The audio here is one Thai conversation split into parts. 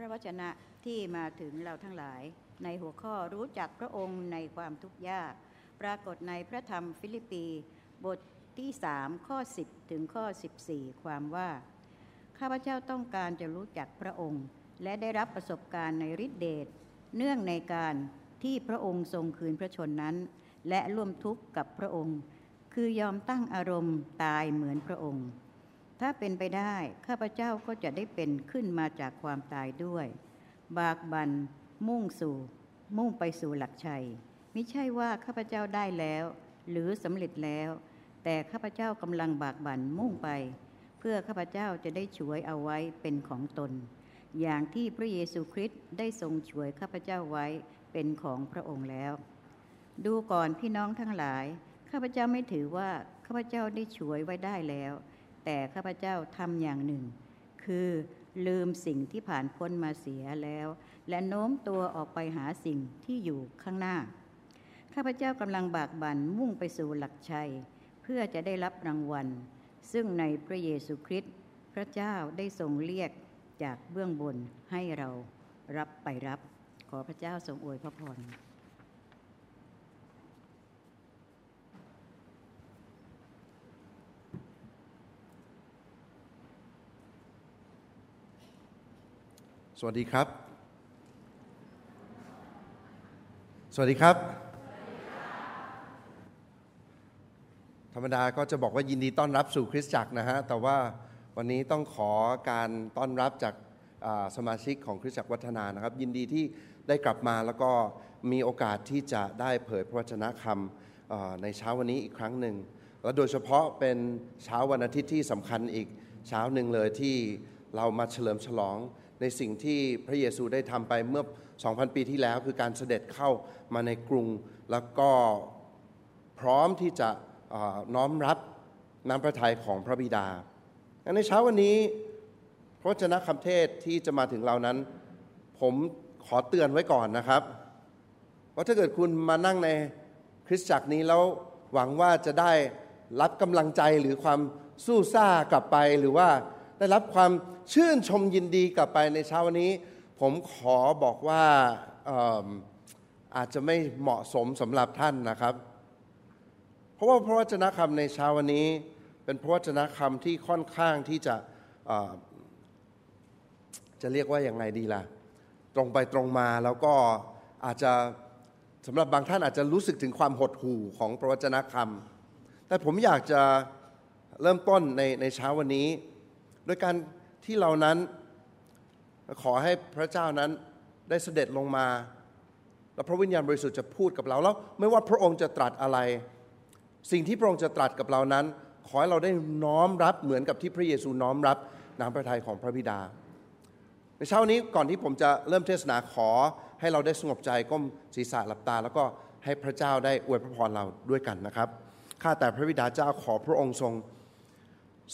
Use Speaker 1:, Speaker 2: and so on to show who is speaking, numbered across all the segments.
Speaker 1: ระวจนะที่มาถึงเราทั้งหลาย ในหัวข้อรู้จักพระองค์ในความทุกข์ยาก ปรากฏในพระธรรมฟิลิปปี บทที่3ข้อ 10 ถึงข้อ 14 ความว่า ข้าพเจ้าต้องการจะรู้จักพระองค์ และได้รับประสบการณ์ในฤทธิเดชเนื่องในการที่พระองค์ทรงคืนพระชนนั้น และร่วมทุกข์กับพระองค์ คือยอมตั้งอารมณ์ตายเหมือนพระองค์ ถ้าเป็นไปได้ ข้าพเจ้าก็จะได้เป็นขึ้นมาจากความตายด้วย บากบันมุ่งสู่ มุ่งไปสู่หลักชัยไม่ใช่ว่าข้าพเจ้าได้แล้ว หรือสำเร็จแล้ว แต่ข้าพเจ้ากำลังบากบันมุ่งไป เพื่อข้าพเจ้าจะได้ช่วยเอาไว้เป็นของตน อย่างที่พระเยซูคริสต์ได้ทรงช่วยข้าพเจ้าไว้เป็นของพระองค์แล้ว ดูก่อนพี่น้องทั้งหลาย ข้าพเจ้าไม่ถือว่าข้าพเจ้าได้ช่วยไว้ได้แล้ว แต่ข้าพเจ้าทำอย่างหนึ่ง คือลืมสิ่งที่ผ่านพ้นมาเสียแล้ว และโน้มตัวออกไปหาสิ่งที่อยู่ข้างหน้า ข้าพเจ้ากำลังบากบั่นมุ่งไปสู่หลักชัย เพื่อจะได้รับรางวัล ซึ่งในพระเยซูคริสต์พระเจ้าได้ทรงเรียกจากเบื้องบนให้เรารับไปรับ ขอพระเจ้าทรงอวยพระพร
Speaker 2: สวัสดีครับ สวัสดีครับ ธรรมดาก็จะบอกว่ายินดีต้อนรับสู่คริสตจักรนะฮะ แต่ว่าวันนี้ต้องขอการต้อนรับจากสมาชิกของคริสตจักรวัฒนานะครับ ยินดีที่ได้กลับมาแล้วก็มีโอกาสที่จะได้เผยพระวจนะคำในเช้าวันนี้อีกครั้งหนึ่ง และโดยเฉพาะเป็นเช้าวันอาทิตย์ที่สำคัญอีกเช้าหนึ่งเลยที่เรามาเฉลิมฉลอง ในสิ่งที่พระเยซูได้ทำไปเมื่อ 2,000 ปีที่แล้ว คือการเสด็จเข้ามาในกรุง แล้วก็พร้อมที่จะน้อมรับน้ำพระทัยของพระบิดา ในเช้าวันนี้พระวจนะคำเทศที่จะมาถึงเรานั้น ผมขอเตือนไว้ก่อนนะครับว่าถ้าเกิดคุณมานั่งในคริสตจักรนี้แล้วหวังว่าจะได้รับกำลังใจหรือความสู้ซ่ากลับไปหรือว่าได้รับความ ชื่นชมยินดีกลับไปในเช้าวันนี้ ผมขอบอกว่าอาจจะไม่เหมาะสมสำหรับท่านนะครับ เพราะว่าพระวจนะคำในเช้าวันนี้ เป็นพระวจนะคำที่ค่อนข้างที่จะจะเรียกว่าอย่างไรดีล่ะ ตรงไปตรงมาแล้วก็อาจจะสำหรับบางท่านอาจจะรู้สึกถึงความหดหู่ของพระวจนะคำแต่ผมอยากจะเริ่มต้นในในเช้าวันนี้ โดยการ ที่เรานั้นขอให้พระเจ้านั้นได้เสด็จลงมา แล้วพระวิญญาณบริสุทธิ์จะพูดกับเราแล้วไม่ว่าพระองค์จะตรัสอะไร สิ่งที่พระองค์จะตรัสกับเรานั้น ขอให้เราได้น้อมรับเหมือนกับที่พระเยซูน้อมรับน้ำพระทัยของพระบิดา ในเช้านี้ก่อนที่ผมจะเริ่มเทศนาขอให้เราได้สงบใจก้มศีรษะหลับตา แล้วก็ให้พระเจ้าได้อวยพระพรเราด้วยกันนะครับข้าแต่พระบิดาเจ้าขอพระองค์ทรง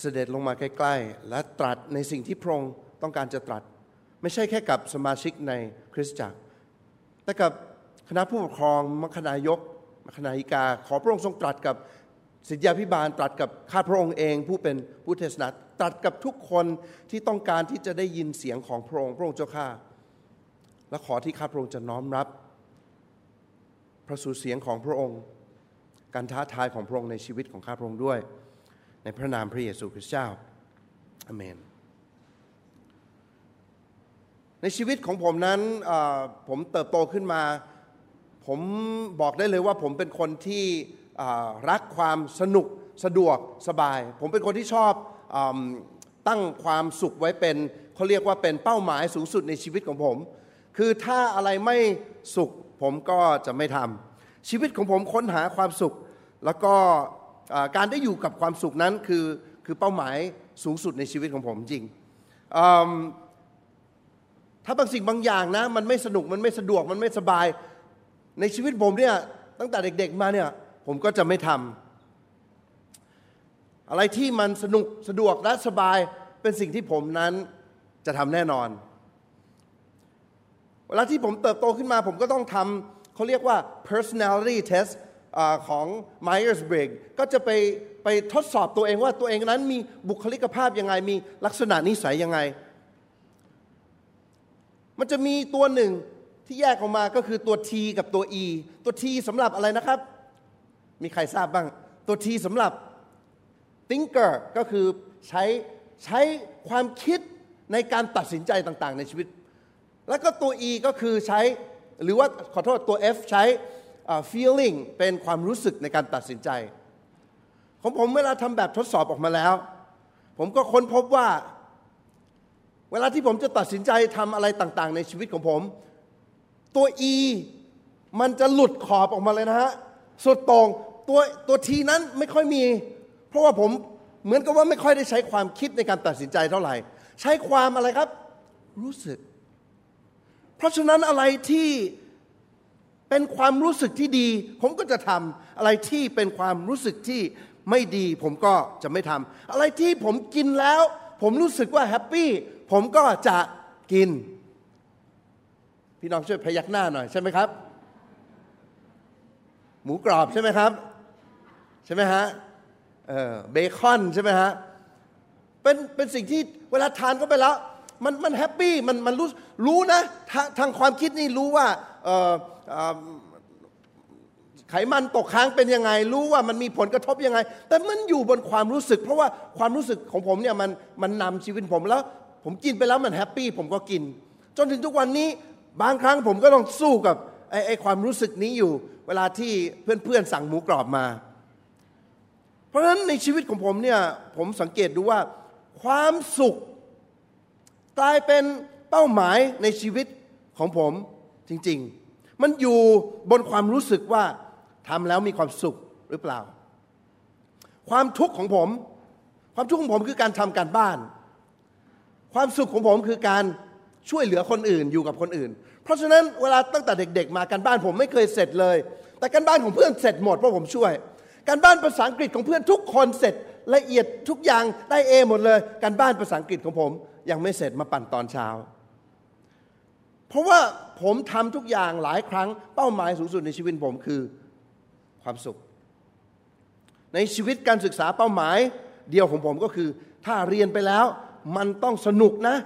Speaker 2: เสด็จลงมาใกล้ ๆ และตรัสในสิ่งที่พระองค์ต้องการจะตรัส ไม่ใช่แค่กับสมาชิกในคริสตจักร แต่กับคณะผู้ปกครองมัคคณายกมัคคณายิกา ขอพระองค์ทรงตรัสกับศิษยาพิบาลตรัสกับข้าพระองค์เองผู้เป็นผู้เทศนาตรัสกับทุกคนที่ต้องการที่จะได้ยินเสียงของพระองค์พระองค์เจ้าข้าและขอที่ข้าพระองค์จะน้อมรับ พระสุเสียงของพระองค์ การท้าทายของพระองค์ในชีวิตของข้าพระองค์ด้วย ในพระนามพระเยซูคริสต์เจ้าอาเมน ในชีวิตของผมนั้นผมเติบโตขึ้นมา ผมบอกได้เลยว่าผมเป็นคนที่รักความสนุกสะดวกสบาย ผมเป็นคนที่ชอบอตั้งความสุขไว้เป็นเขาเรียกว่าเป็นเป้าหมายสูงสุดในชีวิตของผม คือถ้าอะไรไม่สุขผมก็จะไม่ทำชีวิตของผมค้นหาความสุข แล้วก็ การได้อยู่กับความสุขนั้นคือคือเป้าหมายสูงสุดในชีวิตของผมจริง ถ้าบางสิ่งบางอย่างนะ มันไม่สนุกมันไม่สะดวกมันไม่สบายในชีวิตผมเนี่ยตั้งแต่เด็กๆมาเนี่ยผมก็จะไม่ทำอะไรที่มันสนุกสะดวกและสบายเป็นสิ่งที่ผมนั้นจะทำแน่นอน เวลาที่ผมเติบโตขึ้นมา ผมก็ต้องทำเขาเรียกว่า personality test อของ Myers-Briggs ก็จะไปไปทดสอบตัวเองว่าตัวเองนั้นมีบุคลิกภาพยังไง มีลักษณะนิสัยยังไง มันจะมีตัวหนึ่งที่แยกออกมาก็คือตัว T กับตัว E ตัว T สำหรับอะไรนะครับ มีใครทราบบ้าง ตัว T สำหรับ thinker ก็คือใช้ใช้ความคิดในการตัดสินใจต่างๆ ในชีวิต แล้วก็ตัว E ก็คือใช้หรือว่าขอโทษตัว F ใช้ feeling เป็นความรู้สึกในการตัดสินใจ ของผมเวลาทำแบบทดสอบออกมาแล้ว ผมก็ค้นพบว่า เวลาที่ผมจะตัดสินใจทำอะไรต่างๆ ในชีวิตของผม ตัว E มันจะหลุดขอบออกมาเลยนะฮะ สุดตรงตัวตัวทีนั้นไม่ค่อยมี เพราะว่าผมเหมือนกับว่าไม่ค่อยได้ใช้ความคิดในการตัดสินใจเท่าไหร่ ใช้ความอะไรครับ รู้สึก เพราะฉะนั้นอะไรที่ เป็นความรู้สึกที่ดี ผมก็จะทำอะไรที่เป็นความรู้สึกที่ไม่ดี ผมก็จะไม่ทำอะไรที่ผมกินแล้ว ผมรู้สึกว่า happy ผมก็จะกิน พี่น้องช่วยพยักหน้าหน่อยใช่ไหมครับ หมูกรอบใช่ไหมครับ ใช่ไหมฮะเออเบคอนใช่ไหมฮะเป็นเป็นสิ่งที่เวลาทานเข้าไปแล้ว มันมัน happy มันมันรู้รู้นะทางทางความคิดนี่รู้ว่าไขมันตกค้างเป็นยังไง รู้ว่ามันมีผลกระทบยังไง แต่มันอยู่บนความรู้สึก เพราะว่าความรู้สึกของผมเนี่ยมันมันนำชีวิตผมแล้ว ผมกินไปแล้วมัน happy ผมก็กิน จนถึงทุกวันนี้บางครั้งผมก็ต้องสู้กับไอ้ไอ้ความรู้สึกนี้อยู่ เวลาที่เพื่อนๆสั่งหมูกรอบมา เพราะฉะนั้นในชีวิตของผมเนี่ยผมสังเกตดูว่าความสุข กลายเป็นเป้าหมายในชีวิตของผมจริง ๆ มันอยู่บนความรู้สึกว่าทำแล้วมีความสุขหรือเปล่า ความทุกข์ของผม ความทุกข์ของผมคือการทำการบ้าน ความสุขของผมคือการช่วยเหลือคนอื่นอยู่กับคนอื่น เพราะฉะนั้นเวลาตั้งแต่เด็ก ๆ มาการบ้านผมไม่เคยเสร็จเลย แต่การบ้านของเพื่อนเสร็จหมดเพราะผมช่วย การบ้านภาษาอังกฤษของเพื่อนทุกคนเสร็จละเอียดทุกอย่างได้เอหมดเลย การบ้านภาษาอังกฤษของผม ยังไม่เสร็จมาปั่นตอนเช้า เพราะว่าผมทำทุกอย่างหลายครั้งเป้าหมายสูงสุดในชีวิตผมคือความสุข ในชีวิตการศึกษาเป้าหมายเดียวของผมก็คือ ถ้าเรียนไปแล้วมันต้องสนุกนะ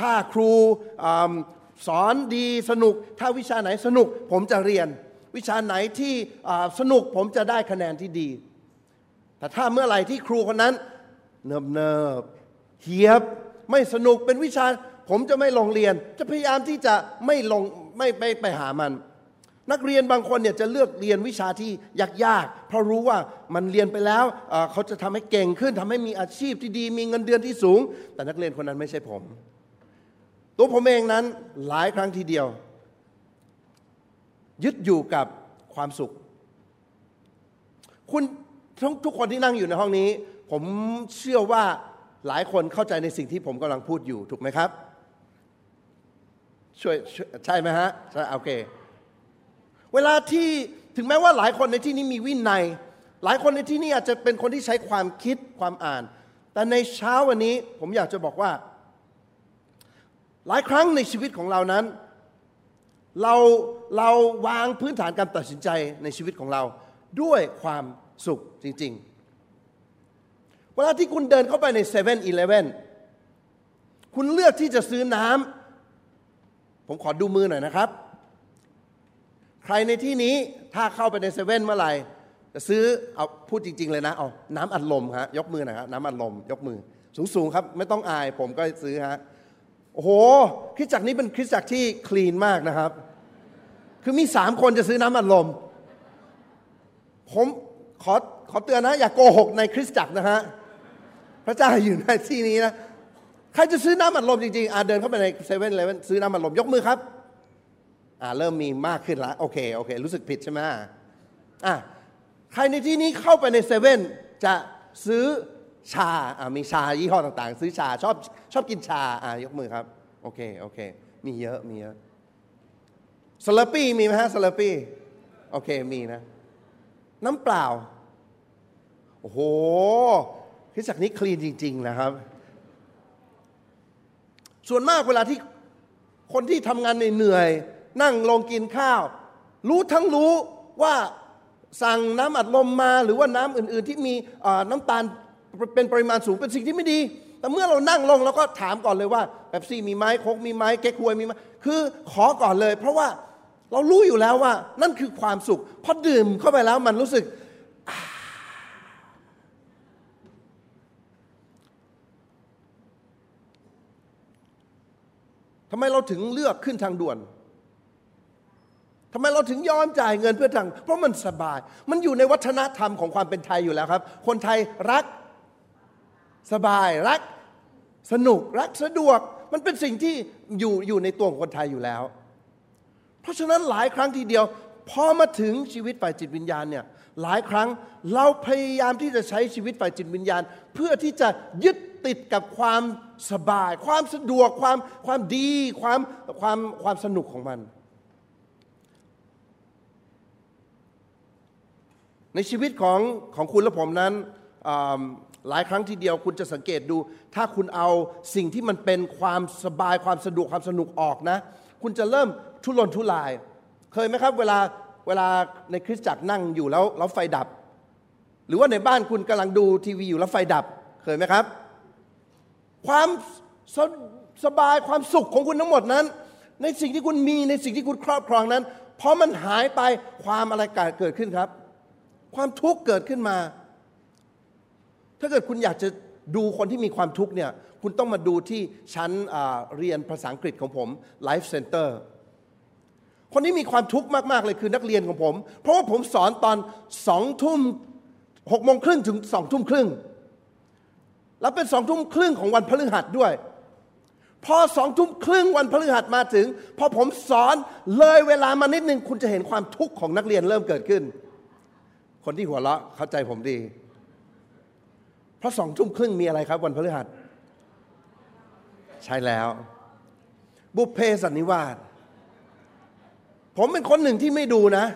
Speaker 2: ถ้าครูสอนดีสนุก ถ้าวิชาไหนสนุกผมจะเรียน วิชาไหนที่สนุกผมจะได้คะแนนที่ดี แต่ถ้าเมื่อไหร่ที่ครูคนนั้น เนิบเนิบเฮียบ ไม่สนุกเป็นวิชา ผมจะไม่ลงเรียน จะพยายามที่จะไม่ลงไม่ไปไปหามัน นักเรียนบางคนเนี่ยจะเลือกเรียนวิชาที่ยากๆเพราะรู้ว่ามันเรียนไปแล้วเขาจะทำให้เก่งขึ้นทำให้มีอาชีพที่ดี มีเงินเดือนที่สูง แต่นักเรียนคนนั้นไม่ใช่ผม ตัวผมเองนั้นหลายครั้งทีเดียว ยึดอยู่กับความสุข คุณทุกคนที่นั่งอยู่ในห้องนี้ ผมเชื่อว่า หลายคนเข้าใจในสิ่งที่ผมกำลังพูดอยู่ถูกไหมครับ ช่วยใช่ไหมฮะใช่โอเค เวลาที่ถึงแม้ว่าหลายคนในที่นี้มีวินัย หลายคนในที่นี้อาจจะเป็นคนที่ใช้ความคิดความอ่าน แต่ในเช้าวันนี้ผมอยากจะบอกว่า หลายครั้งในชีวิตของเรานั้น เราเราวางพื้นฐานการตัดสินใจในชีวิตของเราด้วยความสุขจริง ๆ เวลาที่คุณเดินเข้าไปใน7 e เ e ่ e อคุณเลือกที่จะซื้อน้ำผมขอดูมือหน่อยนะครับ ใครในที่นี้ถ้าเข้าไปในเซเว่นเมื่อไหร่จะซื้อเอาพูดจริง ๆ เลยนะเอาน้ำอัดลมฮะยกมือหน่อยครับน้ำอัดลม ยกมือ สูงๆครับ ไม่ต้องอายผมก็ซื้อฮะโอ้โหคริสจักรนี้เป็นคริสจักรที่คลีนมากนะครับ คือมีสามคนจะซื้อน้ำอัดลม ผมขอขอเตือนนะ อย่ากโกหกในคริสตจักรนะฮะ พระเจ้าอยู่ในที่นี้นะใครจะซื้อน้ำอัดลมจริงๆอ่าเดินเข้าไปในเซเว่นเลยซื้อน้ำอัดลมยกมือครับอ่าเริ่มมีมากขึ้นล้วโอเคโอเค รู้สึกผิดใช่ไหมอ่าใครในที่นี้เข้าไปในเซเว่นจะซื้อชาอ่ามีชายี่ห้อต่างๆ ซื้อชาชอบชอบกินชาอ่ายกมือครับโอเคโอเค มีเยอะมีเยอะสลัปี้มีไหมฮะสลัปี้โอเคมีนะ น้ำเปล่าโอ้โห คริสจักรนี้คลีนจริง ๆ นะครับ ส่วนมากเวลาที่คนที่ทำงานเหนื่อยนั่งลงกินข้าว รู้ทั้งรู้ว่าสั่งน้ำอัดลมมา หรือว่าน้ำอื่นๆ ที่มีน้ำตาลเป็นปริมาณสูงเป็นสิ่งที่ไม่ดี แต่เมื่อเรานั่งลงเราก็ถามก่อนเลยว่าเป๊ปซี่มีไหมโคกมีไหมเก๊กฮวยมีไหมคือขอก่อนเลย เพราะว่าเรารู้อยู่แล้วว่านั่นคือความสุขพอดื่มเข้าไปแล้วมันรู้สึก ทำไมเราถึงเลือกขึ้นทางด่วนทำไมเราถึงยอมจ่ายเงินเพื่อทาง เพราะมันสบาย มันอยู่ในวัฒนธรรมของความเป็นไทยอยู่แล้วครับ คนไทยรักสบายรักสนุกรักสะดวก มันเป็นสิ่งที่อยู่อยู่ในตัวของคนไทยอยู่แล้ว เพราะฉะนั้นหลายครั้งทีเดียวพอมาถึงชีวิตฝ่ายจิตวิญญาณเนี่ยหลายครั้งเราพยายามที่จะใช้ชีวิตฝ่ายจิตวิญญาณ เพื่อที่จะยึด ติดกับความสบาย ความสะดวกความความดีความความความสนุกของมัน ในชีวิตของของคุณและผมนั้นหลายครั้งทีเดียวคุณจะสังเกตดู ถ้าคุณเอาสิ่งที่มันเป็นความสบายความสะดวกความสนุกออกนะ คุณจะเริ่มทุรนทุราย เคยไหมครับ เวลาเวลาในคริสตจักรนั่งอยู่แล้วแล้วไฟดับ หรือว่าในบ้านคุณกำลังดูทีวีอยู่แล้วไฟดับ เคยไหมครับ ความสสบายความสุขของคุณทั้งหมดนั้น ในสิ่งที่คุณมีในสิ่งที่คุณครอบครองนั้นพอมันหายไปความอะไรเกิดขึ้นครับ ความทุกข์เกิดขึ้นมา ถ้าเกิดคุณอยากจะดูคนที่มีความทุกข์เนี่ยคุณต้องมาดูที่ชั้นเรียนภาษาอังกฤษของผม Life Center คนที่มีความทุกข์มาก ๆ เลยคือนักเรียนของผม เพราะว่าผมสอนตอนสองทุ่มหกโมงครึ่งถึงสองทุ่มครึ่ง แล้วเป็นสองทุ่มครึ่งของวันพฤหัสด้วย พอสองทุ่มครึ่งวันพฤหัสมาถึง พอผมสอนเลยเวลามานิดนึง คุณจะเห็นความทุกข์ของนักเรียนเริ่มเกิดขึ้น คนที่หัวเราะเข้าใจผมดี เพราะสองทุ่มครึ่งมีอะไรครับ วันพฤหัส ใช่แล้ว บุพเพสันนิวาสผมเป็นคนหนึ่งที่ไม่ดูนะ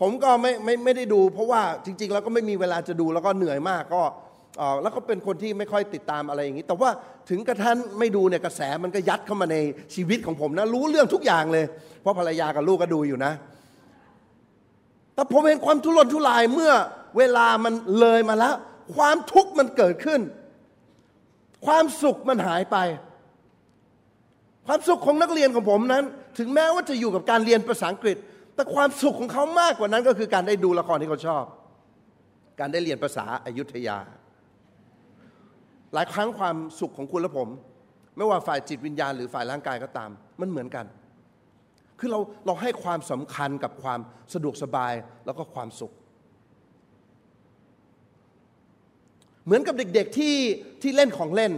Speaker 2: ผมก็ไม่ไม่ไม่ได้ดู เพราะว่าจริง ๆ แล้วก็ไม่มีเวลาจะดูแล้วก็เหนื่อยมากก็ แล้วก็เป็นคนที่ไม่ค่อยติดตามอะไรอย่างนี้ แต่ว่าถึงกระทั่งไม่ดูเนี่ยกระแสมันก็ยัดเข้ามาในชีวิตของผมนะ รู้เรื่องทุกอย่างเลย เพราะภรรยากับลูกก็ดูอยู่นะ แต่ผมเห็นความทุรนทุรายเมื่อเวลามันเลยมาแล้ว ความทุกข์มันเกิดขึ้น ความสุขมันหายไป ความสุขของนักเรียนของผมนั้น ถึงแม้ว่าจะอยู่กับการเรียนภาษาอังกฤษ แต่ความสุขของเขามากกว่านั้นก็คือการได้ดูละครที่เขาชอบ การได้เรียนภาษาอายุทยา หลายครั้งความสุขของคุณและผม ไม่ว่าฝ่ายจิตวิญญาณหรือฝ่ายร่างกายก็ตาม มันเหมือนกัน คือเราเราให้ความสำคัญกับความสะดวกสบายแล้วก็ความสุข เหมือนกับเด็กๆที่ที่เล่นของเล่น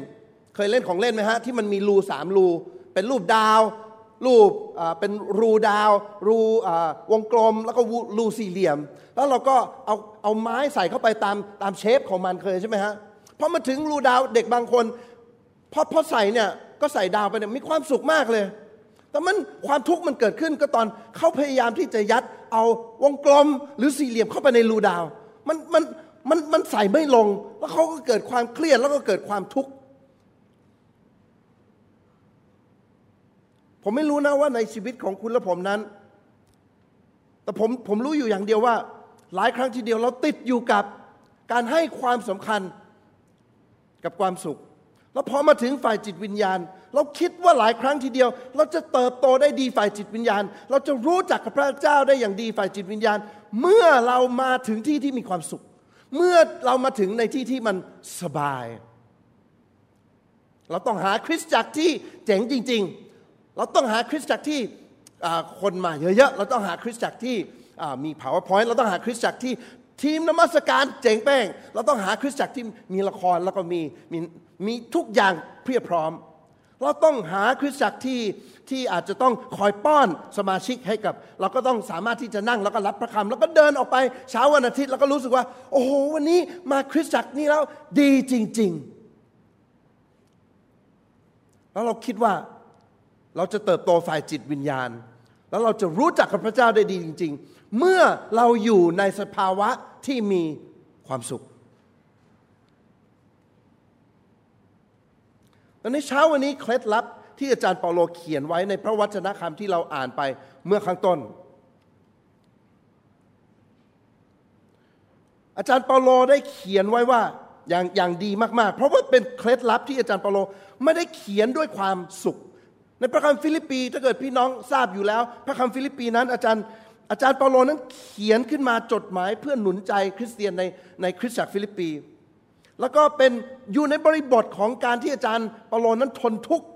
Speaker 2: เคยเล่นของเล่นไหมฮะที่มันมีรูสามรู เป็นรูปดาว รูปเป็นรูดาว รูวงกลม แล้วก็รูสี่เหลี่ยม แล้วเราก็เอาเอาไม้ใส่เข้าไปตามตามเชฟของมันเคยใช่ไหมฮะ พอมาถึงรูดาวเด็กบางคนพอพอใส่เนี่ยก็ใส่ดาวไปเนี่ยมีความสุขมากเลย แต่มันความทุกข์มันเกิดขึ้นก็ตอนเขาพยายามที่จะยัดเอาวงกลมหรือสี่เหลี่ยมเข้าไปในรูดาว มันมันมันมันใส่ไม่ลง แล้วเขาก็เกิดความเครียดแล้วก็เกิดความทุกข์ผมไม่รู้นะว่าในชีวิตของคุณและผมนั้น แต่ผมผมรู้อยู่อย่างเดียวว่า หลายครั้งทีเดียวเราติดอยู่กับการให้ความสำคัญ กับความสุข แล้วพอมาถึงฝ่ายจิตวิญญาณ เราคิดว่าหลายครั้งทีเดียว เราจะเติบโตได้ดีฝ่ายจิตวิญญาณ เราจะรู้จักกับพระเจ้าได้อย่างดีฝ่ายจิตวิญญาณ เมื่อเรามาถึงที่ที่มีความสุข เมื่อเรามาถึงในที่ที่มันสบาย เราต้องหาคริสตจักรที่เจ๋งจริง ๆ เราต้องหาคริสตจักรที่คนมาเยอะๆ เราต้องหาคริสตจักรที่มี powerpoint เราต้องหาคริสตจักรที่ ทีมนมัสการเจ๋งแป้ง เราต้องหาคริสตจักรที่มีละครแล้วก็มีมีมีทุกอย่างเพียบพร้อม เราต้องหาคริสตจักรที่ที่อาจจะต้องคอยป้อนสมาชิกให้กับ เราก็ต้องสามารถที่จะนั่งแล้วก็รับพระคำแล้วก็เดินออกไปเช้าวันอาทิตย์แล้วก็รู้สึกว่า โอ้โหวันนี้มาคริสตจักรนี้แล้วดีจริง ๆ แล้วเราคิดว่าเราจะเติบโตฝ่ายจิตวิญญาณ แล้วเราจะรู้จักกับพระเจ้าได้ดีจริง ๆ เมื่อเราอยู่ในสภาวะที่มีความสุขตอนนี้เช้าวันนี้เคล็ดลับที่อาจารย์เปาโลเขียนไว้ในพระวจนะคำที่เราอ่านไปเมื่อข้างต้น อาจารย์เปาโลได้เขียนไว้ว่าอย่างอย่างดีมาก ๆ เพราะว่าเป็นเคล็ดลับที่อาจารย์เปาโลไม่ได้เขียนด้วยความสุข ในพระคัมภีร์ฟิลิปปีถ้าเกิดพี่น้องทราบอยู่แล้ว พระคัมภีร์ฟิลิปปีนั้นอาจารย์ อาจารย์เปาโลนั้นเขียนขึ้นมาจดหมายเพื่อหนุนใจคริสเตียนในในคริสตจักรฟิลิปปี แล้วก็เป็นอยู่ในบริบทของการที่อาจารย์เปาโลนั้นทนทุกข์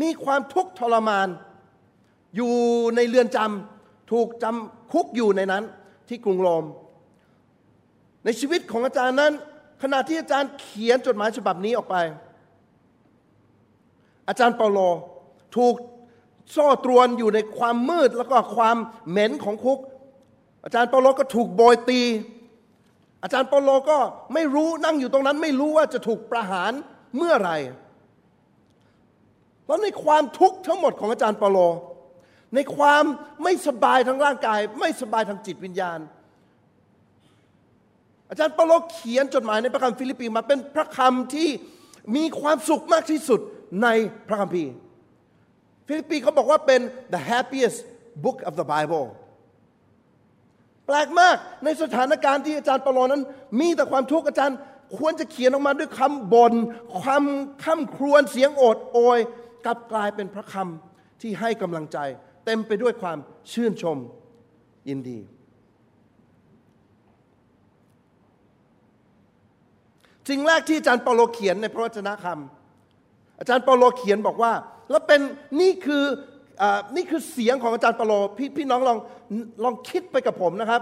Speaker 2: มีความทุกข์ทรมาน อยู่ในเรือนจำถูกจำคุกอยู่ในนั้นที่กรุงโรม ในชีวิตของอาจารย์นั้น ขณะที่อาจารย์เขียนจดหมายฉบับนี้ออกไป อาจารย์เปาโลถูก โซ่ตรวนอยู่ในความมืดแล้วก็ความเหม็นของคุก อาจารย์เปาโลก็ถูกโบยตี อาจารย์เปาโลก็ไม่รู้นั่งอยู่ตรงนั้น ไม่รู้ว่าจะถูกประหารเมื่อไหร่แล้วในความทุกข์ทั้งหมดของอาจารย์เปาโล ในความไม่สบายทางร่างกาย ไม่สบายทางจิตวิญญาณ อาจารย์เปาโลเขียนจดหมายในพระคัมภีร์ฟิลิปปีมาเป็นพระคำที่มีความสุขมากที่สุดในพระคัมภีร์ ฟิลิปปีเขาบอกว่าเป็น the happiest book of the Bible แปลกมากในสถานการณ์ที่อาจารย์เปาโลนั้น มีแต่ความทุกข์อาจารย์ควรจะเขียนออกมาด้วยคำบน่นความคร่ำครวญเสียงโอดโอยกลับกลายเป็นพระคำที่ให้กำลังใจ เต็มไปด้วยความชื่นชมยินดี สิ่งแรกที่อาจารย์เปาโลเขียนในพระวจนะคำอาจารย์เปาโลเขียนบอกว่า แล้วเป็นนี่คืออนี่คือเสียงของอาจารย์เปาโลพพี่น้องลองลองคิดไปกับผมนะครับ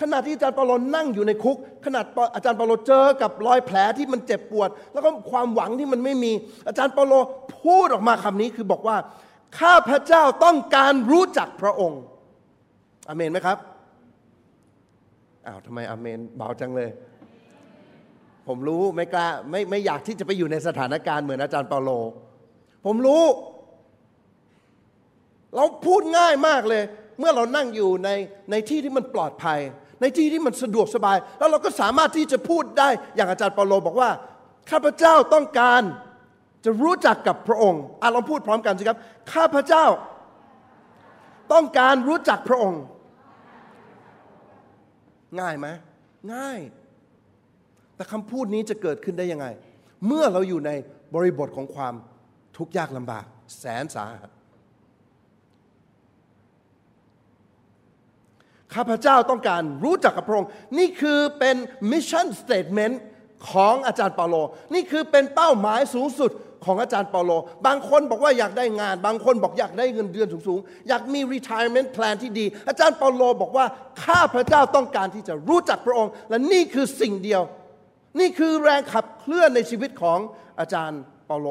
Speaker 2: ขณะที่อาจารย์เปาโลนั่งอยู่ในคุก ขณะอาจารย์เปาโลเจอกับรอยแผลที่มันเจ็บปวด แล้วก็ความหวังที่มันไม่มี อาจารย์เปาโลพูดออกมาคำนี้คือบอกว่าข้าพระเจ้าต้องการรู้จักพระองค์อเมนไหมครับอ้าวทำไมอเมนเบาจังเลย ผมรู้ไม่กล้าไม่ไม่อยากที่จะไปอยู่ในสถานการณ์เหมือนอาจารย์เปาโล ผมรู้ เราพูดง่ายมากเลย เมื่อเรานั่งอยู่ในในที่ที่มันปลอดภัย ในที่ที่มันสะดวกสบาย แล้วเราก็สามารถที่จะพูดได้ อย่างอาจารย์เปาโลบอกว่า ข้าพเจ้าต้องการจะรู้จักกับพระองค์อะลองพูดพร้อมกันสิครับ ข้าพเจ้า ต้องการรู้จักพระองค์ ง่ายไหมง่าย แต่คำพูดนี้จะเกิดขึ้นได้ยังไง เมื่อเราอยู่ในบริบทของความ ทุกข์ยากลำบาก แสนสาหัสข้าพเจ้าต้องการรู้จักกับพระองค์ นี่คือเป็น mission statement ของอาจารย์เปาโล นี่คือเป็นเป้าหมายสูงสุดของอาจารย์เปาโล บางคนบอกว่าอยากได้งาน บางคนบอกอยากได้เงินเดือนสูงๆ อยากมี retirement plan ที่ดี อาจารย์เปาโลบอกว่าข้าพเจ้าต้องการที่จะรู้จักพระองค์ และนี่คือสิ่งเดียว นี่คือแรงขับเคลื่อนในชีวิตของอาจารย์เปาโล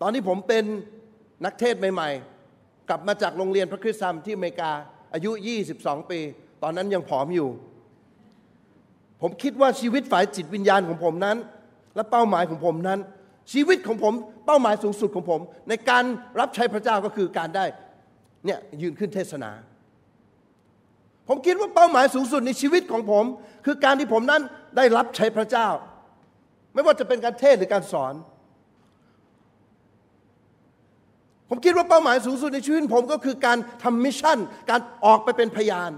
Speaker 2: ตอนที่ผมเป็นนักเทศใหม่ ๆ กลับมาจากโรงเรียนพระคริสต์ธรรมที่อเมริกาอายุ 22 ปี ตอนนั้นยังผอมอยู่ ผมคิดว่าชีวิตฝ่ายจิตวิญญาณของผมนั้น และเป้าหมายของผมนั้น ชีวิตของผม เป้าหมายสูงสุดของผม ในการรับใช้พระเจ้าก็คือการได้เนี่ยยืนขึ้นเทศนา ผมคิดว่าเป้าหมายสูงสุดในชีวิตของผม คือการที่ผมนั้นได้รับใช้พระเจ้า ไม่ว่าจะเป็นการเทศหรือการสอน ผมคิดว่าเป้าหมายสูงสุดในชีวิตผมก็คือการทำมิชชั่น การออกไปเป็นพยาน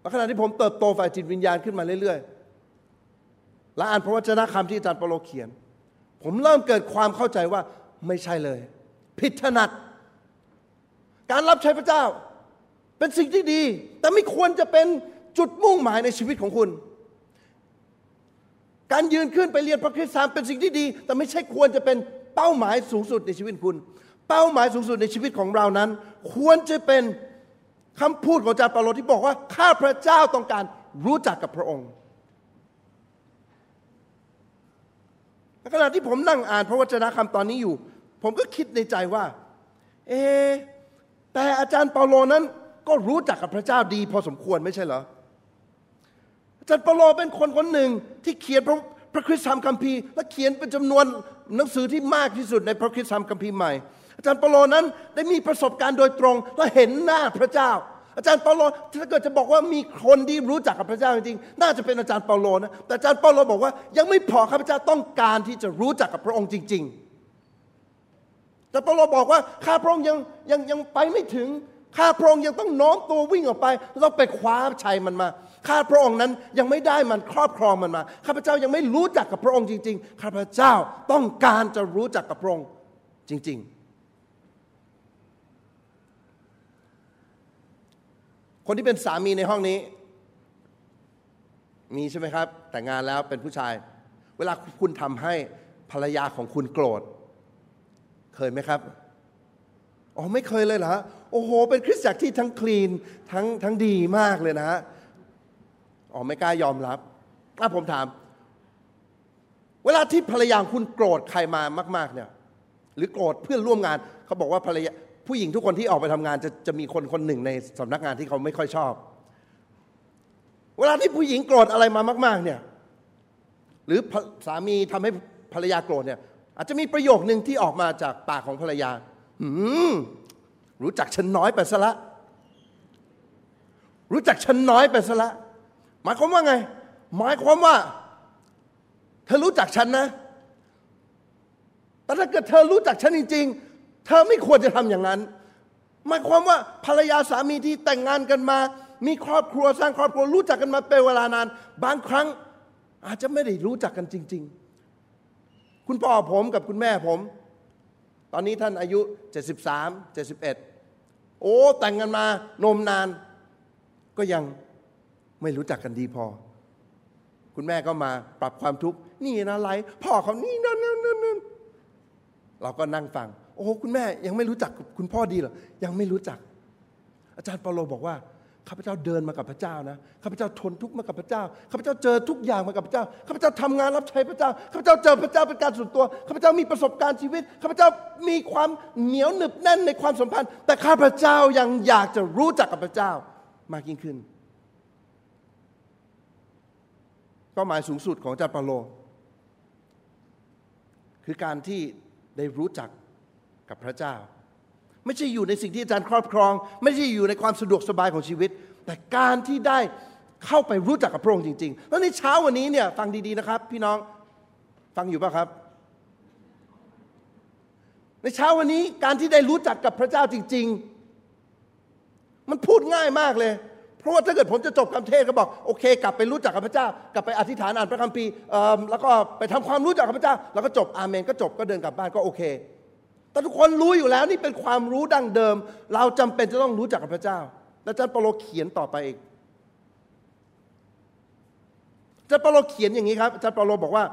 Speaker 2: และขณะที่ผมเติบโตฝ่ายจิตวิญญาณขึ้นมาเรื่อยๆ และอ่านพระวจนะคำที่อาจารย์เปโลเขียน ผมเริ่มเกิดความเข้าใจว่าไม่ใช่เลย ผิดถนัด การรับใช้พระเจ้า เป็นสิ่งที่ดี แต่ไม่ควรจะเป็นจุดมุ่งหมายในชีวิตของคุณ การยืนขึ้นไปเรียนพระคุณสามเป็นสิ่งที่ดี แต่ไม่ใช่ควรจะเป็นเป้าหมายสูงสุดในชีวิตคุณ เป้าหมายสูงสุดในชีวิตของเรานั้น ควรจะเป็นคำพูดของอาจารย์เปาโลที่บอกว่าข้าพระเจ้าต้องการรู้จักกับพระองค์ขณะที่ผมนั่งอ่านพระวจนะคำตอนนี้อยู่ ผมก็คิดในใจว่า เอ แต่อาจารย์เปาโลนั้นก็รู้จักกับพระเจ้าดีพอสมควรไม่ใช่เหรอ จารย์เปาโลเป็นคนคนหนึ่งที่เขียนพระพระคริสตธรรมคัมภีร์และเขียนเป็นจำนวนหนังสือที่มากที่สุดในพระคริสตธรรมคัมภีร์ใหม่ อาจารย์เปาโลนั้นได้มีประสบการณ์โดยตรงและเห็นหน้าพระเจ้า อาจารย์เปาโลถ้าเกิดจะบอกว่ามีคนที่รู้จักกับพระเจ้าจริงๆน่าจะเป็นอาจารย์เปาโลนะแต่อาจารย์เปาโลบอกว่ายังไม่พอข้าพเจ้าต้องการที่จะรู้จักกับพระองค์จริง ๆ แต่เปาโลบอกว่าข้าพระองค์ยังยังยังไปไม่ถึงข้าพระองค์ยังต้องน้อมตัววิ่งออกไปแล้วต้องไปคว้าชัยมันมา ข้าพระองค์นั้นยังไม่ได้มันครอบครองมันมา ข้าพเจ้ายังไม่รู้จักกับพระองค์จริง ๆ ข้าพเจ้าต้องการจะรู้จักกับพระองค์จริง ๆ คนที่เป็นสามีในห้องนี้ มีใช่ไหมครับ แต่งงานแล้วเป็นผู้ชาย เวลาคุณทำให้ภรรยาของคุณโกรธ เคยไหมครับอ๋อไม่เคยเลยเหรอโอ้โห เป็นคริสตจักรที่ทั้งคลีนทั้งทั้งดีมากเลยนะฮะ อ๋อไม่กล้ายอมรับถ้าผมถาม เวลาที่ภรรยาคุณโกรธใครมามาก ๆ เนี่ย หรือโกรธเพื่อนร่วมงาน เขาบอกว่าภรรยาผู้หญิงทุกคนที่ออกไปทำงานจะจะมีคนคนหนึ่งในสำนักงานที่เขาไม่ค่อยชอบ เวลาที่ผู้หญิงโกรธอะไรมามาก ๆ เนี่ย หรือสามีทำให้ภรรยาโกรธเนี่ย อาจจะมีประโยคหนึ่งที่ออกมาจากปากของภรรยา หืมรู้จักฉันน้อยไปซะละ รู้จักฉันน้อยไปซะละ มายความว่าไง หมายความว่า เธอรู้จักฉันนะ แต่ถ้าเกิดเธอรู้จักฉันจริง ๆ เธอไม่ควรจะทำอย่างนั้น หมายความว่าภรรยาสามีที่แต่งงานกันมา มีครอบครัวสร้างครอบครัวรู้จักกันมาเป็นเวลานาน บางครั้งอาจจะไม่ได้รู้จักกันจริง ๆ คุณพ่อผมกับคุณแม่ผม ตอนนี้ท่านอายุ 73 71 โอ้แต่งกันมานมนานก็ยัง ไม่รู้จักกันดีพอ คุณแม่ก็มาปรับความทุกข์นี่นะไร พ่อเขานี่นั่นนั่นนั่นเราก็นั่งฟัง โอ้คุณแม่ยังไม่รู้จักคุณพ่อดีเหรอยังไม่รู้จัก อาจารย์เปาโลบอกว่าข้าพเจ้าเดินมากับพระเจ้านะข้าพเจ้าทนทุกข์มากับพระเจ้าข้าพเจ้าเจอทุกอย่างมากับพระเจ้าข้าพเจ้าทำงานรับใช้พระเจ้าข้าพเจ้าเจอพระเจ้าเป็นการส่วนตัวข้าพเจ้ามีประสบการณ์ชีวิตข้าพเจ้ามีความเหนียวหนึบแน่นในความสัมพันธ์ แต่ข้าพเจ้ายังอยากจะรู้จักกับพระเจ้ามากยิ่งขึ้น เป้าหมายสูงสุดของจารย์เปาโล คือการที่ได้รู้จักกับพระเจ้า ไม่ใช่อยู่ในสิ่งที่อาจารย์ครอบครอง ไม่ใช่อยู่ในความสะดวกสบายของชีวิต แต่การที่ได้เข้าไปรู้จักกับพระองค์จริงๆ แล้วในเช้าวันนี้เนี่ยฟังดีๆนะครับ พี่น้องฟังอยู่ป่ะครับ ในเช้าวันนี้การที่ได้รู้จักกับพระเจ้าจริง ๆ มันพูดง่ายมากเลย ราะว่าถ้าเกิดผมจะจบคำเทศก็บอกโอเค กลับไปรู้จักกับพระเจ้า กลับไปอธิษฐานอ่านพระคัมภีร์แล้วก็ไปทำความรู้จักกับพระเจ้า แล้วก็จบอาเมนก็จบก็เดินกลับบ้านก็โอเค แต่ทุกคนรู้อยู่แล้วนี่เป็นความรู้ดั้งเดิม เราจำเป็นจะต้องรู้จักกับพระเจ้า แล้วอาจารย์เปโลเขียนต่อไปอีกอาจารย์เปโลเขียนอย่างนี้ครับอาจารย์เปโลบอกว่า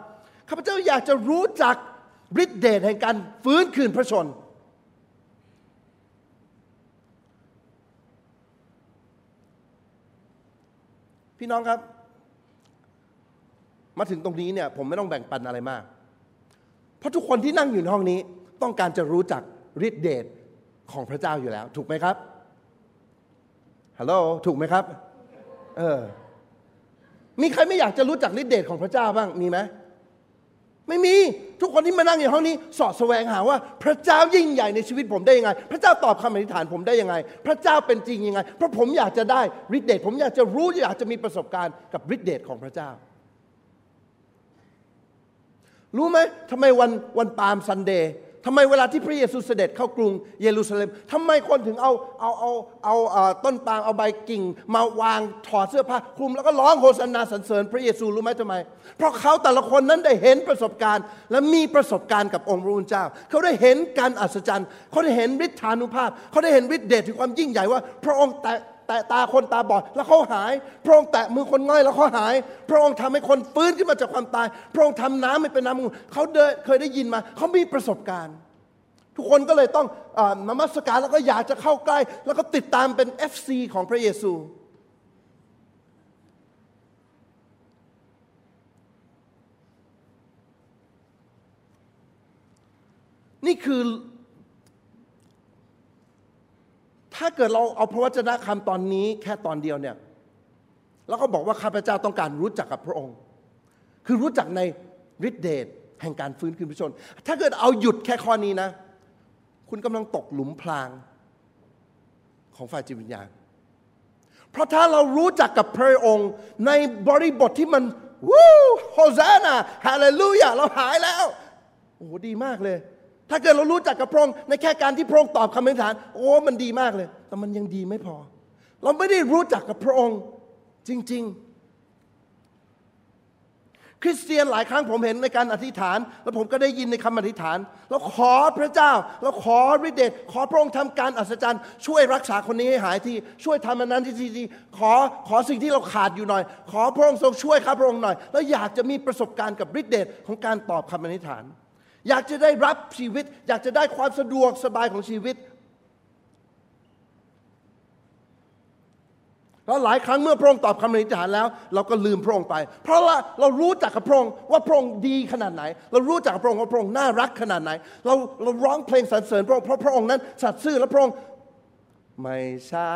Speaker 2: ข้าพเจ้าอยากจะรู้จักฤทธิเดชแห่งการฟื้นคืนพระชน พี่น้องครับ มาถึงตรงนี้เนี่ยผมไม่ต้องแบ่งปันอะไรมาก เพราะทุกคนที่นั่งอยู่ในห้องนี้ ต้องการจะรู้จักฤทธิเดชของพระเจ้าอยู่แล้ว ถูกไหมครับฮัลโหลถูกไหมครับ เออ มีใครไม่อยากจะรู้จักฤทธิเดชของพระเจ้าบ้างมีไหม ไม่มีทุกคนที่มานั่งอยู่ห้องนี้สอดแสวงหาว่า พระเจ้ายิ่งใหญ่ในชีวิตผมได้ยังไง พระเจ้าตอบคำอธิษฐานผมได้ยังไง พระเจ้าเป็นจริงยังไง เพราะผมอยากจะได้ฤทธิเดชผมอยากจะรู้อยากจะมีประสบการณ์กับฤทธิเดชของพระเจ้า รู้ไหมทำไมวันวันปาล์มซันเดย์ ทำไมเวลาที่พระเยซูเสด็จเข้ากรุงเยรูซาเล็มทำไมคนถึงเอาเอาเอาเอาต้นปางเอาใบกิ่ง มาวางถอดเสื้อผ้าคลุมแล้วก็ร้องโฮสนาสรรเสริญพระเยซูรู้ไหมทำไม เพราะเขาแต่ละคนนั้นได้เห็นประสบการณ์ และมีประสบการณ์กับองค์พระผู้เจ้า เขาได้เห็นการอัศจรรย์ เขาได้เห็นฤทธานุภาพ เขาได้เห็นฤทธิเดชถึงความยิ่งใหญ่ว่า พระองค์ แต่ตะตาคนตาบอดแล้วเขาหาย พระองค์แตะมือคนง่อยแล้วเขาหาย พระองค์ทำให้คนฟื้นขึ้นมาจากความตาย พระองค์ทำน้ำให้เป็นน้ำเขาเดินเคยได้ยินมา เขามีประสบการณ์ ทุกคนก็เลยต้องอนมัสการแล้วก็อยากจะเข้าใกล้ แล้วก็ติดตามเป็น FC ของพระเยซู นี่คือ ถ้าเกิดเราเอาพระวจนะคำตอนนี้แค่ตอนเดียวเนี่ยแล้วก็บอกว่าข้าพเจ้าต้องการรู้จักกับพระองค์ คือรู้จักในฤทธิเดชแห่งการฟื้นคืนพระชน ถ้าเกิดเอาหยุดแค่ข้อนี้นะ คุณกำลังตกหลุมพรางของฝ่ายจิตวิญญาณ เพราะถ้าเรารู้จักกับพระองค์ในบริบทที่มันวู้โฮซานาฮาเลลูยาเราหายแล้ว โอ้โหดีมากเลย ถ้าเกิดเรารู้จักกับพระองค์ในแค่การที่พระองค์ตอบคำอธิษฐาน โอ้มันดีมากเลย แต่มันยังดีไม่พอ เราไม่ได้รู้จักกับพระองค์จริง ๆ คริสเตียนหลายครั้งผมเห็นในการอธิษฐาน แล้วผมก็ได้ยินในคำอธิษฐาน เราขอพระเจ้า เราขอฤทธิ์เดชขอพระองค์ทำการอัศจรรย์ ช่วยรักษาคนนี้ให้หายที่ช่วยทำอันนั้นที่ทีขอขอสิ่งที่เราขาดอยู่หน่อย ขอพระองค์ทรงช่วยข้าพระองค์หน่อย แล้วอยากจะมีประสบการณ์กับฤทธิ์เดชของการตอบคำอธิษฐาน อยากจะได้รับชีวิต อยากจะได้ความสะดวกสบายของชีวิตแล้วหลายครั้งเมื่อพระองค์ตอบคำอธิษฐานแล้ว เราก็ลืมพระองค์ไป เพราะว่าเรารู้จักกับพระองค์ว่าพระองค์ดีขนาดไหน เรารู้จักกับพระองค์ว่าพระองค์น่ารักขนาดไหน เราเราร้องเพลงสรรเสริญพระองค์เพราะพระองค์นั้นสัตย์ซื่อและพระองค์ไม่ช้า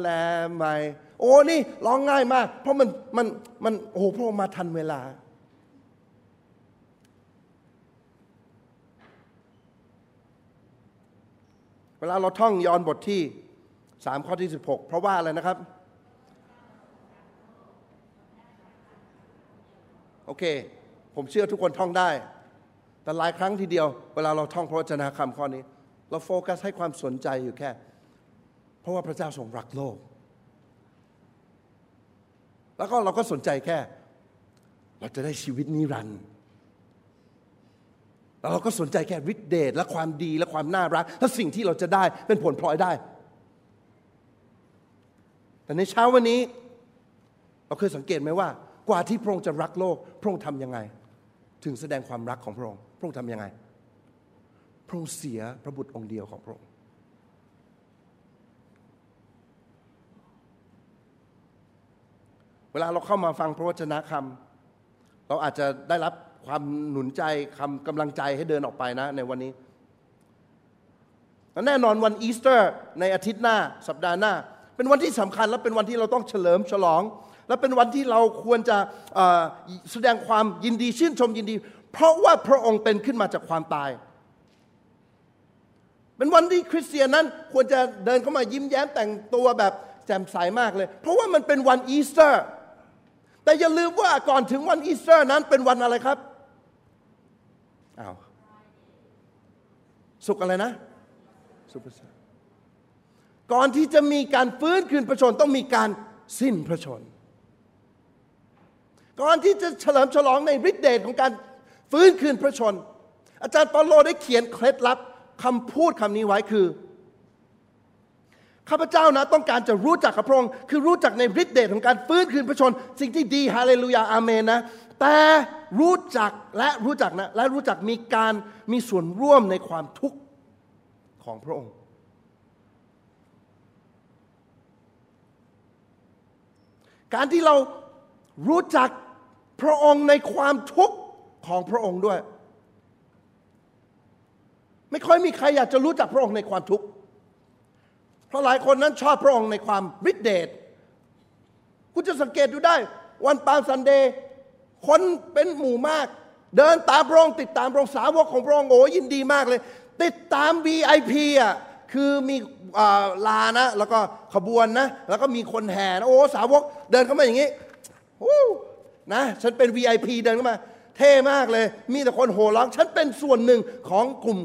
Speaker 2: และไม่ โอ้นี่ร้องง่ายมาก เพราะมันมันมันโอ้พระองค์มาทันเวลา เวลาเราท่องยอนบทที่สามข้อที่ 16 เพราะว่าอะไรนะครับ โอเค ผมเชื่อทุกคนท่องได้ แต่หลายครั้งทีเดียว เวลาเราท่องพระวจนะคำข้อนี้ เราโฟกัสให้ความสนใจอยู่แค่ เพราะว่าพระเจ้าทรงรักโลก แล้วก็เราก็สนใจแค่ เราจะได้ชีวิตนิรันดร์ แล้วเราก็สนใจแค่ฤทธิเดชและความดีและความน่ารัก และสิ่งที่เราจะได้เป็นผลพลอยได้ แต่ในเช้าวันนี้ เราเคยสังเกตไหมว่า กว่าที่พระองค์จะรักโลก พระองค์ทำยังไง ถึงแสดงความรักของพระองค์พระองค์ทำยังไง พระองค์เสียพระบุตรองค์เดียวของพระองค์เวลาเราเข้ามาฟังพระวจนะคำเราอาจจะได้รับ ความหนุนใจคำกำลังใจให้เดินออกไปนะในวันนี้แน่นอนวันอีสเตอร์ ในอาทิตย์หน้า สัปดาห์หน้า เป็นวันที่สำคัญและเป็นวันที่เราต้องเฉลิมฉลอง และเป็นวันที่เราควรจะแสดงความยินดีชื่นชมยินดี เพราะว่าพระองค์เป็นขึ้นมาจากความตาย เป็นวันที่คริสเตียนนั้นควรจะเดินเข้ามายิ้มแย้มแต่งตัวแบบแจ่มใสมากเลย เพราะว่ามันเป็นวันอีสเตอร์ แต่อย่าลืมว่าก่อนถึงวันอีสเตอร์นั้นเป็นวันอะไรครับ อ้าวศุกร์อะไรนะ ศุกร์ประก่อนที่จะมีการฟื้นคืนพระชนต้องมีการสิ้นพระชน ก่อนที่จะเฉลิมฉลองในฤทธิเดชของการฟื้นคืนพระชน อาจารย์เปาโลได้เขียนเคล็ดลับคำพูดคำนี้ไว้คือ ข้าพเจ้านะต้องการจะรู้จักกับพระองค์คือรู้จักในฤทธิเดชของการฟื้นคืนพระชน สิ่งที่ดีฮาเลลูยาอาเมนนะแต่รู้จักและรู้จักนะและรู้จักมีการมีส่วนร่วมในความทุกข์ของพระองค์ การที่เรารู้จักพระองค์ในความทุกข์ของพระองค์ด้วย ไม่ค่อยมีใครอยากจะรู้จักพระองค์ในความทุกข์ เพราะหลายคนนั้นชอบพระองค์ในความฤทธิเดชคุณจะสังเกตดูได้ วันปาล์มซันเดย์คนเป็นหมู่มาก เดินตามพระองค์ติดตามพระองค์สาวกของพระองค์โอ้ยินดีมากเลย ติดตาม VIP อะคือมีอาลานะ แล้วก็ขบวนนะ แล้วก็มีคนแห่นะโอ้สาวกเดินเข้ามาอย่างนี้โอ้นะฉันเป็น VIP เดินเข้ามา เท่มากเลย มีแต่คนโห่ร้อง ฉันเป็นส่วนหนึ่งของกลุ่ม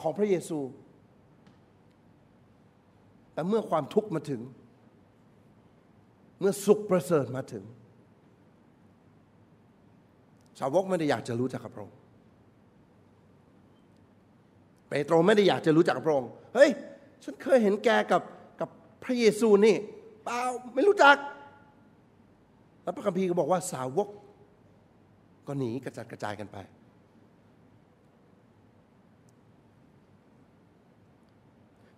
Speaker 2: ของพระเยซู แต่เมื่อความทุกข์มาถึง เมื่อสุขประเสริฐมาถึง สาวกไม่ได้อยากจะรู้จักพระองค์เปโตรไม่ได้อยากจะรู้จักพระองค์เฮ้ย ฉันเคยเห็นแกกับกับพระเยซูนี่เปล่าไม่รู้จัก แล้วพระคัมภีร์ก็บอกว่าสาวกก็หนีกระจัดกระจายกันไป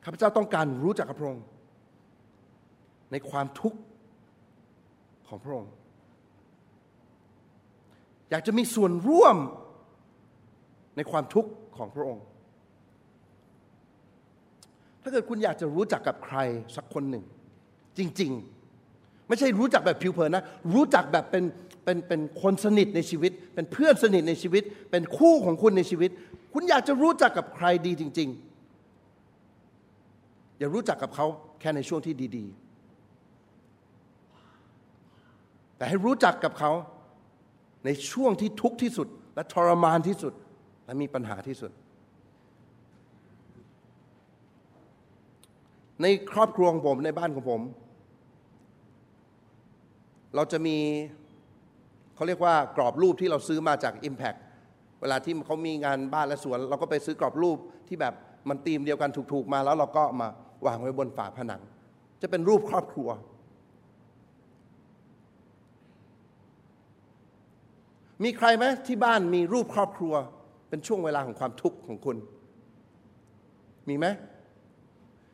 Speaker 2: ข้าพเจ้าต้องการรู้จักกับพระองค์ ในความทุกข์ของพระองค์ อยากจะมีส่วนร่วมในความทุกข์ของพระองค์ ถ้าเกิดคุณอยากจะรู้จักกับใครสักคนหนึ่ง จริง ๆ ไม่ใช่รู้จักแบบผิวเผินนะ รู้จักแบบเป็นเป็นเป็นคนสนิทในชีวิต เป็นเพื่อนสนิทในชีวิต เป็นคู่ของคุณในชีวิต คุณอยากจะรู้จักกับใครดีจริง ๆ อย่ารู้จักกับเขาแค่ในช่วงที่ดี ๆ แต่ให้รู้จักกับเขาในช่วงที่ทุกข์ที่สุด และทรมานที่สุด และมีปัญหาที่สุด ในครอบครัวของผมในบ้านของผม เราจะมีเขาเรียกว่ากรอบรูปที่เราซื้อมาจาก Impact เวลาที่เขามีงานบ้านและสวน เราก็ไปซื้อกรอบรูปที่แบบมันตีมเดียวกันถูกๆมาแล้วเราก็มา วางไว้บนฝาผนัง จะเป็นรูปครอบครัว มีใครไหมที่บ้านมีรูปครอบครัว เป็นช่วงเวลาของความทุกข์ของคุณ มีไหม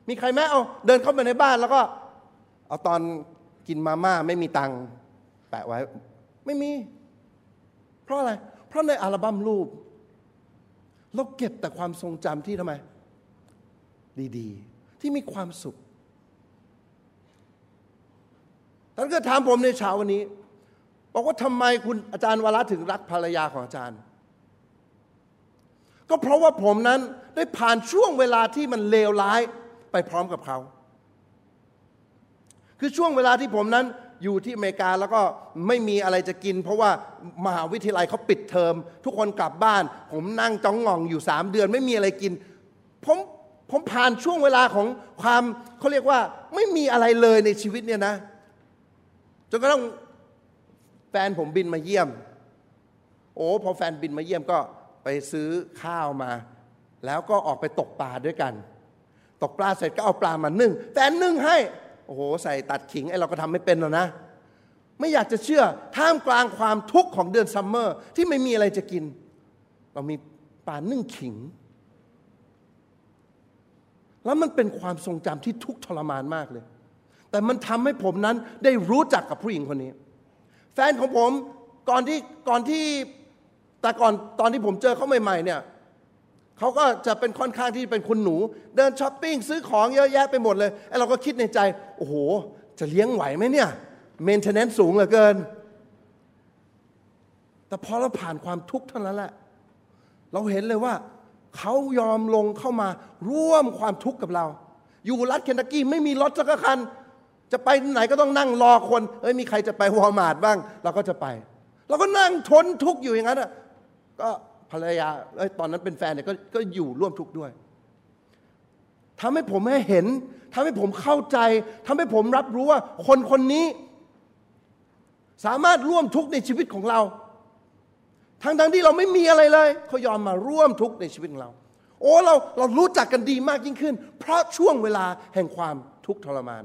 Speaker 2: มีใครไหมเอาเดินเข้าไปในบ้านแล้วก็ เอาตอนกินมาม่าไม่มีตังค์แปะไว้ ไม่มี เพราะอะไร เพราะในอัลบั้มรูปเราเก็บแต่ความทรงจำที่ทำไม ดี ๆ ที่มีความสุขท่านก็ถามผมในเช้าวันนี้ บอกว่าทำไมคุณอาจารย์วาระถึงรักภรรยาของอาจารย์ ก็เพราะว่าผมนั้นได้ผ่านช่วงเวลาที่มันเลวร้ายไปพร้อมกับเขา คือช่วงเวลาที่ผมนั้นอยู่ที่อเมริกาแล้วก็ไม่มีอะไรจะกิน เพราะว่ามหาวิทยาลัยเขาปิดเทอม ทุกคนกลับบ้าน ผมนั่งจ้องงองอยู่สามเดือน ไม่มีอะไรกิน ผม ผมผ่านช่วงเวลาของความเขาเรียกว่าไม่มีอะไรเลยในชีวิตเนี่ยนะจนกระทั่งแฟนผมบินมาเยี่ยม โอ้พอแฟนบินมาเยี่ยมก็ไปซื้อข้าวมา แล้วก็ออกไปตกปลาด้วยกัน ตกปลาเสร็จก็เอาปลามานึ่งแฟนนึ่งให้ โอ้โห ใส่ตัดขิงไอ้เราก็ทำไม่เป็นหรอกนะ ไม่อยากจะเชื่อท่ามกลางความทุกข์ของเดือนซัมเมอร์ ที่ไม่มีอะไรจะกิน เรามีปลานึ่งขิง แล้วมันเป็นความทรงจำที่ทุกทรมานมากเลย แต่มันทำให้ผมนั้นได้รู้จักกับผู้หญิงคนนี้ แฟนของผมก่อนที่ก่อนที่แต่ก่อนตอนที่ผมเจอเขาใหม่ๆเนี่ยเขาก็จะเป็นค่อนข้างที่เป็นคุณหนู เดินช้อปปิ้งซื้อของเยอะแยะไปหมดเลยไอ้เราก็คิดในใจ โอ้โห จะเลี้ยงไหวไหมเนี่ย maintenance สูงเหลือเกิน แต่พอเราผ่านความทุกข์เท่านั้นแหละ เราเห็นเลยว่า เขายอมลงเข้ามาร่วมความทุกข์กับเรา อยู่รัฐเคนตักกี้ไม่มีรถสักคัน จะไปไหนก็ต้องนั่งรอคนเอ้ยมีใครจะไปวอลมาร์ทบ้าง เราก็จะไป เราก็นั่งทนทุกข์อยู่อย่างนั้นอะก็ภรรยาเอ้ยตอนนั้นเป็นแฟนเนี่ยก็ก็อยู่ร่วมทุกข์ด้วยทำให้ผมให้เห็นทำให้ผมเข้าใจทำให้ผมรับรู้ว่าคนคนนี้ สามารถร่วมทุกข์ในชีวิตของเรา ทั้งทั้งที่เราไม่มีอะไรเลยเขายอมมาร่วมทุกข์ในชีวิตของเรา โอ้เราเรารู้จักกันดีมากยิ่งขึ้น เพราะช่วงเวลาแห่งความทุกข์ทรมาน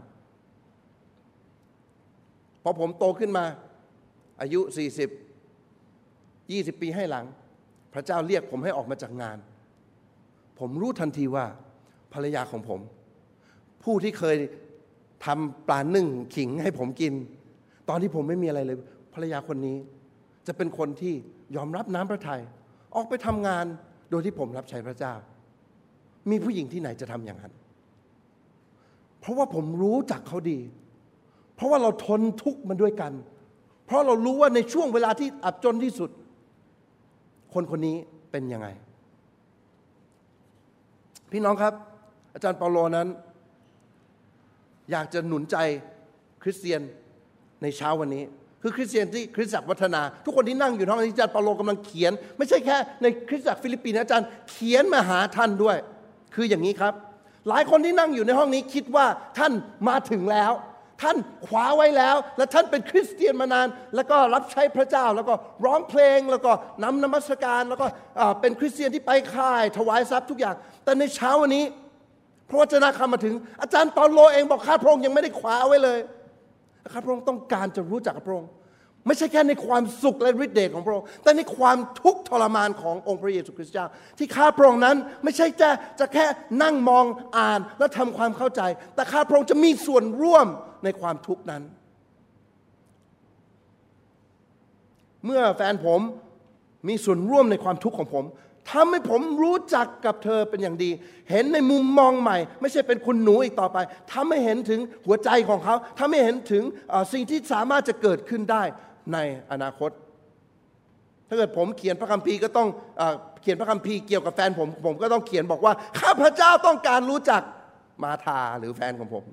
Speaker 2: พอผมโตขึ้นมา อายุ 40 20 ปีให้หลัง พระเจ้าเรียกผมให้ออกมาจากงาน ผมรู้ทันทีว่าภรรยาของผม ผู้ที่เคยทำปลานึ่งขิงให้ผมกิน ตอนที่ผมไม่มีอะไรเลย ภรรยาคนนี้จะเป็นคนที่ ยอมรับน้ำพระทยัยออกไปทำงานโดยที่ผมรับใช้พระเจ้า มีผู้หญิงที่ไหนจะทำอย่างนั้น เพราะว่าผมรู้จักเขาดี เพราะว่าเราทนทุกข์มาด้วยกัน เพราะเรารู้ว่าในช่วงเวลาที่อับจนที่สุด คนคนนี้เป็นยังไง พี่น้องครับ อาจารย์เปาโลนั้น อยากจะหนุนใจคริสเตียนในเช้าวันนี้ คือคริสเตียนที่คริสตจักรวัฒนา ทุกคนที่นั่งอยู่ห้องนี้อาจารย์เปาโลกำลังเขียน ไม่ใช่แค่ในคริสตจักรฟิลิปปินส์อาจารย์เขียนมาหาท่านด้วย คืออย่างนี้ครับ หลายคนที่นั่งอยู่ในห้องนี้คิดว่าท่านมาถึงแล้ว ท่านคว้าไว้แล้ว และท่านเป็นคริสเตียนมานาน แล้วก็รับใช้พระเจ้าแล้วก็ร้องเพลงแล้วก็นำนมัสการแล้วก็เป็นคริสเตียนที่ไปค่าย ถวายทรัพย์ทุกอย่าง แต่ในเช้าวันนี้พระวจนะคำมาถึง อาจารย์เปาโลเองบอกข้าพระองค์ยังไม่ได้คว้าไว้เลย ข้าพระองค์ต้องการจะรู้จักพระองค์ไม่ใช่แค่ในความสุขและฤทธิ์เดชของพระองค์ แต่ในความทุกข์ทรมานขององค์พระเยซูคริสต์เจ้า ที่ข้าพระองค์นั้นไม่ใช่จะจะแค่นั่งมองอ่านและทำความเข้าใจ แต่ข้าพระองค์จะมีส่วนร่วมในความทุกข์นั้น เมื่อแฟนผมมีส่วนร่วมในความทุกข์ของผม ทำให้ผมรู้จักกับเธอเป็นอย่างดี เห็นในมุมมองใหม่ ไม่ใช่เป็นคุณหนูอีกต่อไปทำให้เห็นถึงหัวใจของเขาทำให้เห็นถึงสิ่งที่สามารถจะเกิดขึ้นได้ในอนาคต ถ้าเกิดผมเขียนพระคัมภีร์ก็ต้องอเขียนพระคัมภีร์เกี่ยวกับแฟนผม ผมก็ต้องเขียนบอกว่า ข้าพเจ้าต้องการรู้จักมาธาหรือแฟนของผม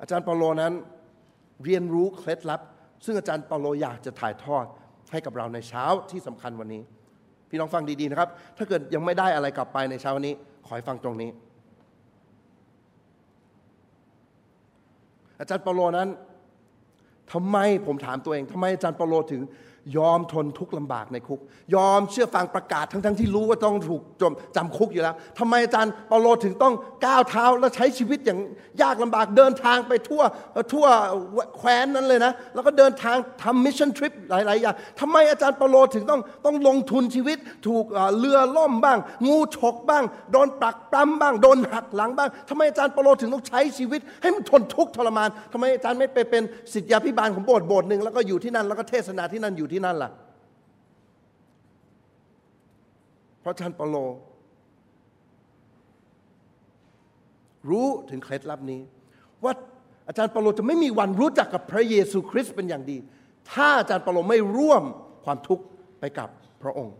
Speaker 2: อาจารย์เปาโลนั้นเรียนรู้เคล็ดลับ ซึ่งอาจารย์เปาโลอยากจะถ่ายทอด ให้กับเราในเช้าที่สำคัญวันนี้ พี่น้องฟังดีๆนะครับ ถ้าเกิดยังไม่ได้อะไรกลับไปในเช้านี้ ขอให้ฟังตรงนี้ อาจารย์เปาโลนั้นทำไมผมถามตัวเองทำไมอาจารย์เปาโลถึง ยอมทนทุกข์ลำบากในคุก ยอมเชื่อฟังประกาศทั้งๆทที่รู้ว่าต้องถูกจมจำคุกอยู่แล้วทำไมอาจารย์เปาโลถึงต้องก้าวเท้าและใช้ชีวิตอย่างยากลำบากเดินทางไปทั่วทั่วแคว้นนั้นเลยนะ แล้วก็เดินทางทำ mission trip หลายๆอย่างทำไมอาจารย์เปาโลถึงต้องต้องลงทุนชีวิต ถูกเรือล่มบ้าง งูฉกบ้าง โดนปรักปรำบ้างโดนหักหลังบ้างทำไมอาจารย์เปาโลถึงต้องใช้ชีวิต ให้มันทนทุกข์ทรมานทำไมอาจารย์ไม่ไปเป็นศิษยาพิบาลของโบสถ์โบสถ์หนึ่งแล้วก็อยู่ที่นั่นแล้วก็เทศนาที่นั่นอยู่ที่นั่นล่ะ เพราะอาจารย์เปาโล รู้ถึงเคล็ดลับนี้ ว่าอาจารย์เปโลจะไม่มีวันรู้จักกับพระเยซูคริสต์เป็นอย่างดี ถ้าอาจารย์เปโลไม่ร่วมความทุกข์ไปกับพระองค์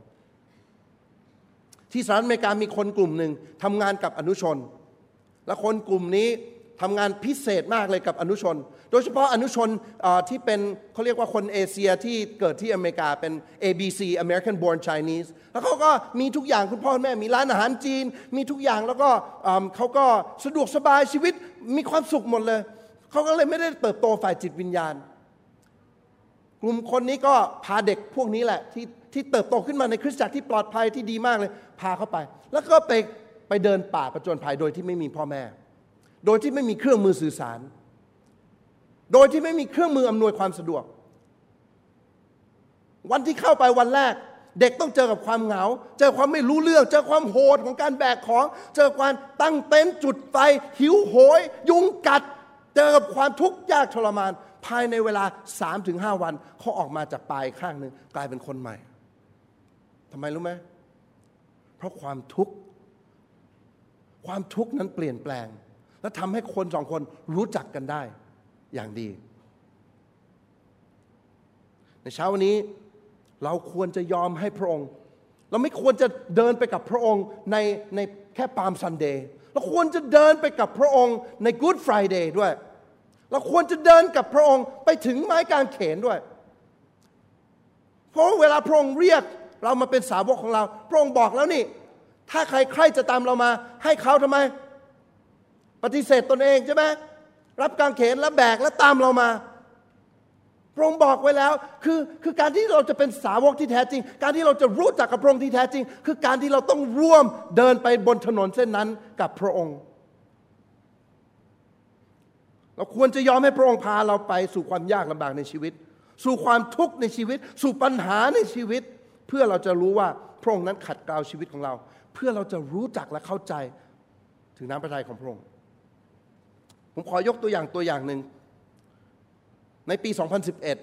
Speaker 2: ที่สหรัฐอเมริกามีคนกลุ่มหนึ่งทำงานกับอนุชน และคนกลุ่มนี้ ทำงานพิเศษมากเลยกับอนุชน โดยเฉพาะอนุชนที่เป็นเขาเรียกว่าคนเอเชียที่เกิดที่อเมริกาเป็น ABC American Born Chinese แล้วเขาก็มีทุกอย่างคุณพ่อแม่มีร้านอาหารจีน มีทุกอย่างแล้วก็เขาก็สะดวกสบายชีวิตมีความสุขหมดเลย เขาก็เลยไม่ได้เติบโตฝ่ายจิตวิญญาณ กลุ่มคนนี้ก็พาเด็กพวกนี้แหละ ที่ที่เติบโตขึ้นมาในคริสตจักรที่ปลอดภัยที่ดีมากเลย พาเข้าไป แล้วก็ไปไปเดินป่าประจนภัยโดยที่ไม่มีพ่อแม่ โดยที่ไม่มีเครื่องมือสื่อสาร โดยที่ไม่มีเครื่องมืออำนวยความสะดวก วันที่เข้าไปวันแรก เด็กต้องเจอกับความเหงา เจอความไม่รู้เรื่อง เจอความโหดของการแบกของ เจอความตั้งเต็นท์จุดไฟหิวโหย ยุงกัด เจอกับความทุกข์ยากทรมาน ภายในเวลาสามถึงห้าวันเขาออกมาจากปลายข้างหนึ่งกลายเป็นคนใหม่ทำไมรู้ไหมเพราะความทุกข์ ความทุกข์นั้นเปลี่ยนแปลง และทำให้คนสองคนรู้จักกันได้อย่างดี ในเช้าวันนี้เราควรจะยอมให้พระองค์ เราไม่ควรจะเดินไปกับพระองค์ในในแค่ปามซันเดย์เราควรจะเดินไปกับพระองค์ในกู๊ดฟรายเดย์ด้วย เราควรจะเดินกับพระองค์ไปถึงไม้กางเขนด้วย เพราะเวลาพระองค์เรียกเรามาเป็นสาวกของเรา พระองค์บอกแล้วนี่ ถ้าใครใครจะตามเรามา ให้เขาทำไม ปฏิเสธตนเองใช่ไหมรับการเขนแล้วแบกแล้วตามเรามาพระองค์บอกไว้แล้วคือคือการที่เราจะเป็นสาวกที่แท้จริง การที่เราจะรู้จักกับพระองค์ที่แท้จริง คือการที่เราต้องร่วมเดินไปบนถนนเส้นนั้นกับพระองค์ เราควรจะยอมให้พระองค์พาเราไปสู่ความยากลำบากในชีวิต สู่ความทุกข์ในชีวิต สู่ปัญหาในชีวิต เพื่อเราจะรู้ว่าพระองค์นั้นขัดเกลาชีวิตของเรา เพื่อเราจะรู้จักและเข้าใจถึงน้ำพระทัยของพระองค์ ผมขอยกตัวอย่างตัวอย่างหนึ่ง ในปี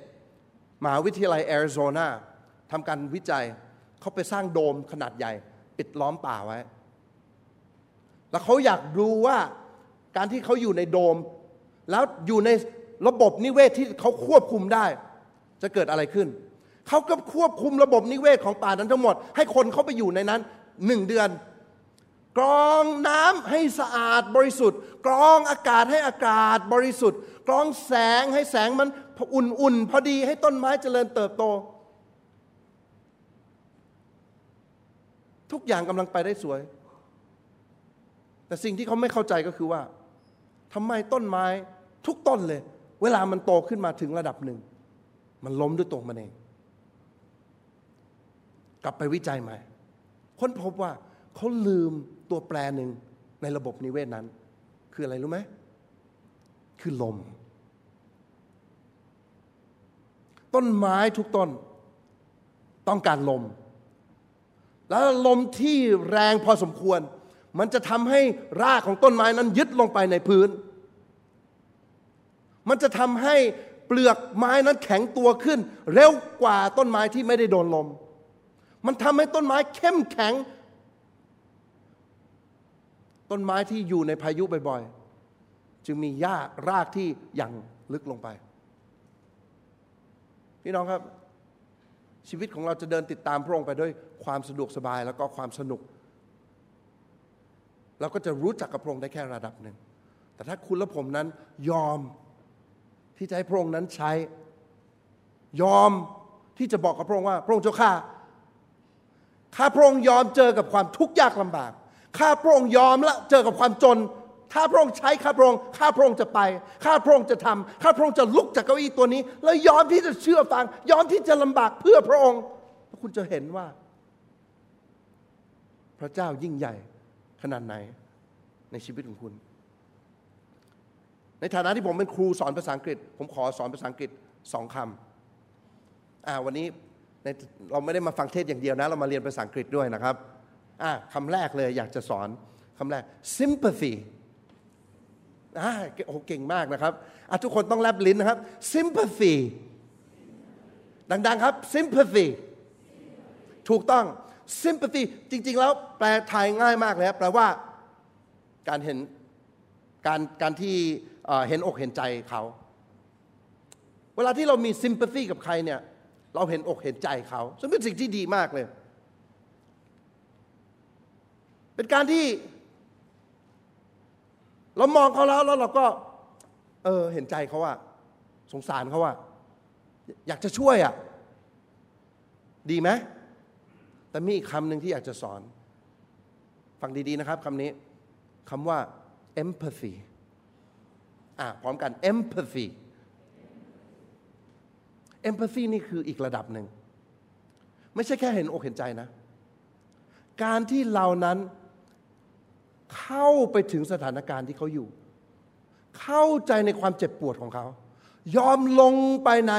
Speaker 2: 2011มหาวิทยาลัยแอริโซนาทำการวิจัยเขาไปสร้างโดมขนาดใหญ่ ปิดล้อมป่าไว้ แล้วเขาอยากดูว่าการที่เขาอยู่ในโดม แล้วอยู่ในระบบนิเวศที่เขาควบคุมได้ จะเกิดอะไรขึ้น เขาก็ควบคุมระบบนิเวศของป่านั้นทั้งหมด ให้คนเขาไปอยู่ในนั้นหนึ่งเดือน กรองน้ำให้สะอาดบริสุทธิ์ กรองอากาศให้อากาศบริสุทธิ์ กรองแสงให้แสงมันอุ่นๆพอดีให้ต้นไม้เจริญเติบโต ทุกอย่างกำลังไปได้สวย แต่สิ่งที่เขาไม่เข้าใจก็คือว่าทำไมต้นไม้ทุกต้นเลย เวลามันโตขึ้นมาถึงระดับหนึ่ง มันล้มด้วยตัวมันเอง กลับไปวิจัยใหม่ค้นพบว่าเขาลืม ตัวแปรหนึ่งในระบบนิเวศนั้น คืออะไรรู้ไหมคือลม ต้นไม้ทุกต้น ต้องการลม แล้วลมที่แรงพอสมควร มันจะทำให้รากของต้นไม้นั้นยึดลงไปในพื้น มันจะทำให้เปลือกไม้นั้นแข็งตัวขึ้น เร็วกว่าต้นไม้ที่ไม่ได้โดนลม มันทำให้ต้นไม้เข้มแข็ง ต้นไม้ที่อยู่ในพายุบ่อยๆ จึงมีหญ้ารากที่ยังลึกลงไป พี่น้องครับ ชีวิตของเราจะเดินติดตามพระองค์ไปด้วยความสะดวกสบายแล้วก็ความสนุก เราก็จะรู้จักกับพระองค์ได้แค่ระดับหนึ่ง แต่ถ้าคุณและผมนั้นยอมที่จะให้พระองค์นั้นใช้ ยอมที่จะบอกกับพระองค์ว่า พระองค์เจ้าข้าข้าพระองค์ยอมเจอกับความทุกข์ยากลำบาก ข้าพระองค์ยอมละเจอกับความจนถ้าพระองค์ใช้ข้าพระองค์ ข้าพระองค์จะไป ข้าพระองค์จะทำข้าพระองค์จะลุกจากเก้าอี้ตัวนี้ แล้วยอมที่จะเชื่อฟัง ยอมที่จะลำบากเพื่อพระองค์คุณจะเห็นว่า พระเจ้ายิ่งใหญ่ขนาดไหนในชีวิตของคุณ ในฐานะที่ผมเป็นครูสอนภาษาอังกฤษ ผมขอสอนภาษาอังกฤษสองคำวันนี้เราไม่ได้มาฟังเทศอย่างเดียวนะ เรามาเรียนภาษาอังกฤษด้วยนะครับ คำแรกเลยอยากจะสอนคำแรก sympathy อ่าโอ้เก่งมากนะครับอะทุกคนต้องแลบลิ้นนะครับ sympathy ดังๆครับ sympathy ถูกต้อง sympathy จริง ๆ แล้วแปลไทยง่ายมากเลยครับแปลว่าการเห็นการการที่เห็นอกเห็นใจเขา เวลาที่เรามี sympathy กับใครเนี่ย เราเห็นอกเห็นใจเขาซึ่งเป็นสิ่งที่ดีมากเลย เป็นการที่ เรามองเขาแล้วแล้วเราก็ เออเห็นใจเขาอะสงสารเขาอะอยากจะช่วยอะดีไหมแต่มีอีกคำหนึ่งที่อยากจะสอน ฟังดีๆนะครับคำนี้คำว่า empathy อะพร้อมกัน empathy empathy นี่คืออีกระดับหนึ่ง ไม่ใช่แค่เห็นอกเห็นใจนะ การที่เรานั้น เข้าไปถึงสถานการณ์ที่เขาอยู่ เข้าใจในความเจ็บปวดของเขา ยอมลงไปใน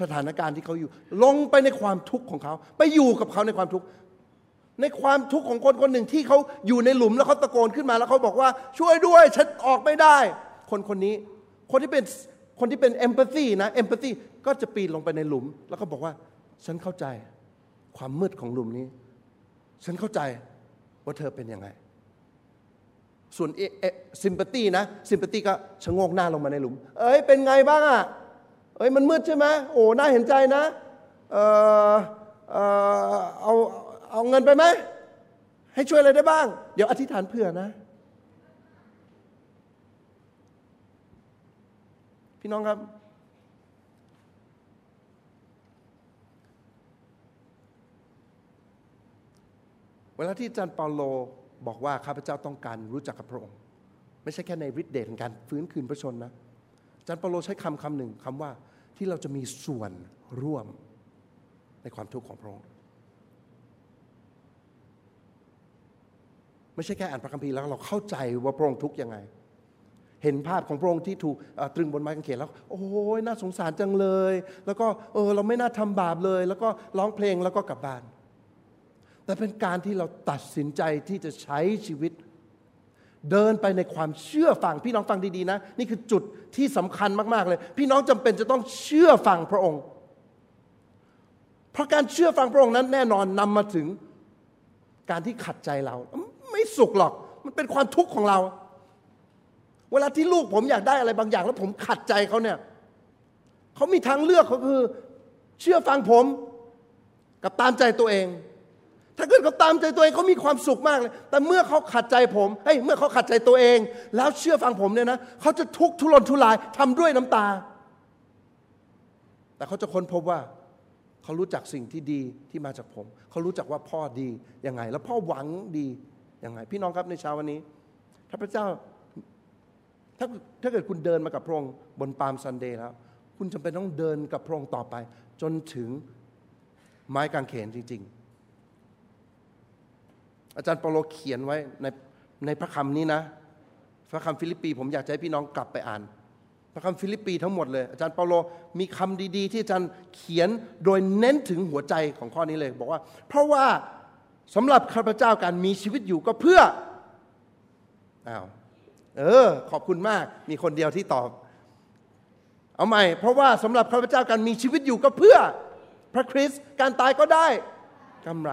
Speaker 2: สถานการณ์ที่เขาอยู่ ลงไปในความทุกข์ของเขา ไปอยู่กับเขาในความทุกข์ ในความทุกข์ของคนคนหนึ่งที่เขาอยู่ในหลุมแล้วเขาตะโกนขึ้นมาแล้วเขาบอกว่าช่วยด้วยฉันออกไม่ได้ คนคนนี้ คนที่เป็นคนที่เป็นเอมพัตซีนะเอมพัตซีก็จะปีนลงไปในหลุม แล้วก็บอกว่าฉันเข้าใจความมืดของหลุมนี้ ฉันเข้าใจว่าเธอเป็นยังไง ส่วนซิมพัตตีนะซิมพัตตีก็ชะโงกหน้าลงมาในหลุม เอ้ยเป็นไงบ้างอะเอ้ยมันมืดใช่ไหมโอ้น่าเห็นใจนะเออเออเอาเอาเงินไปไหมให้ช่วยอะไรได้บ้าง เดี๋ยวอธิษฐานเผื่อนะ พี่น้องครับ เวลาที่อาจารย์เปาโล บอกว่าข้าพเจ้าต้องการรู้จักกับพระองค์ ไม่ใช่แค่ในฤทธิเดชของการฟื้นคืนพระชนนะอาจารย์เปาโลใช้คำคำหนึ่งคำว่าที่เราจะมีส่วนร่วมในความทุกข์ของพระองค์ไม่ใช่แค่อ่านพระคัมภีร์แล้วเราเข้าใจว่าพระองค์ทุกข์ยังไง เห็นภาพของพระองค์ที่ถูกตรึงบนไม้กางเขนแล้ว โอ้ยน่าสงสารจังเลย แล้วก็เออเราไม่น่าทำบาปเลย แล้วก็ร้องเพลงแล้วก็กลับบ้าน แต่เป็นการที่เราตัดสินใจที่จะใช้ชีวิต เดินไปในความเชื่อฟัง พี่น้องฟังดีๆนะ นี่คือจุดที่สำคัญมากๆเลย พี่น้องจำเป็นจะต้องเชื่อฟังพระองค์ เพราะการเชื่อฟังพระองค์นั้นแน่นอนนำมาถึงการที่ขัดใจเรา ไม่สุขหรอก มันเป็นความทุกข์ของเรา เวลาที่ลูกผมอยากได้อะไรบางอย่าง แล้วผมขัดใจเขาเนี่ยเขามีทางเลือกเขาคือ เชื่อฟังผม กับตามใจตัวเอง ถ้าเกิดเขาตามใจตัวเองเขามีความสุขมากเลย แต่เมื่อเขาขัดใจผมเฮ้ยเมื่อเขาขัดใจตัวเอง แล้วเชื่อฟังผมเนี่ยนะเขาจะทุกข์ทุรนทุรายทำด้วยน้ำตา แต่เขาจะค้นพบว่าเขารู้จักสิ่งที่ดีที่มาจากผม เขารู้จักว่าพ่อดียังไง แล้วพ่อหวังดียังไง พี่น้องครับในเช้าวันนี้ ถ้าพระเจ้าถ้าถ้าเกิดคุณเดินมากับพระองค์บน Palm Sunday แล้ว คุณจำเป็นต้องเดินกับพระองค์ต่อไป จนถึงไม้กางเขนจริง ๆ อาจารย์เปาโลเขียนไว้ในในพระคำนี้นะ พระคำฟิลิปปี ผมอยากจะให้พี่น้องกลับไปอ่าน พระคำฟิลิปปีทั้งหมดเลย อาจารย์เปาโลมีคำดี ๆ ที่อาจารย์เขียนโดยเน้นถึงหัวใจของข้อนี้เลย บอกว่า เพราะว่าสำหรับข้าพเจ้าการมีชีวิตอยู่ก็เพื่ออ้าวเออ ขอบคุณมากมีคนเดียวที่ตอบ เอาใหม่ เพราะว่าสำหรับข้าพเจ้าการมีชีวิตอยู่ก็เพื่อ พระคริสต์การตายก็ได้กำไร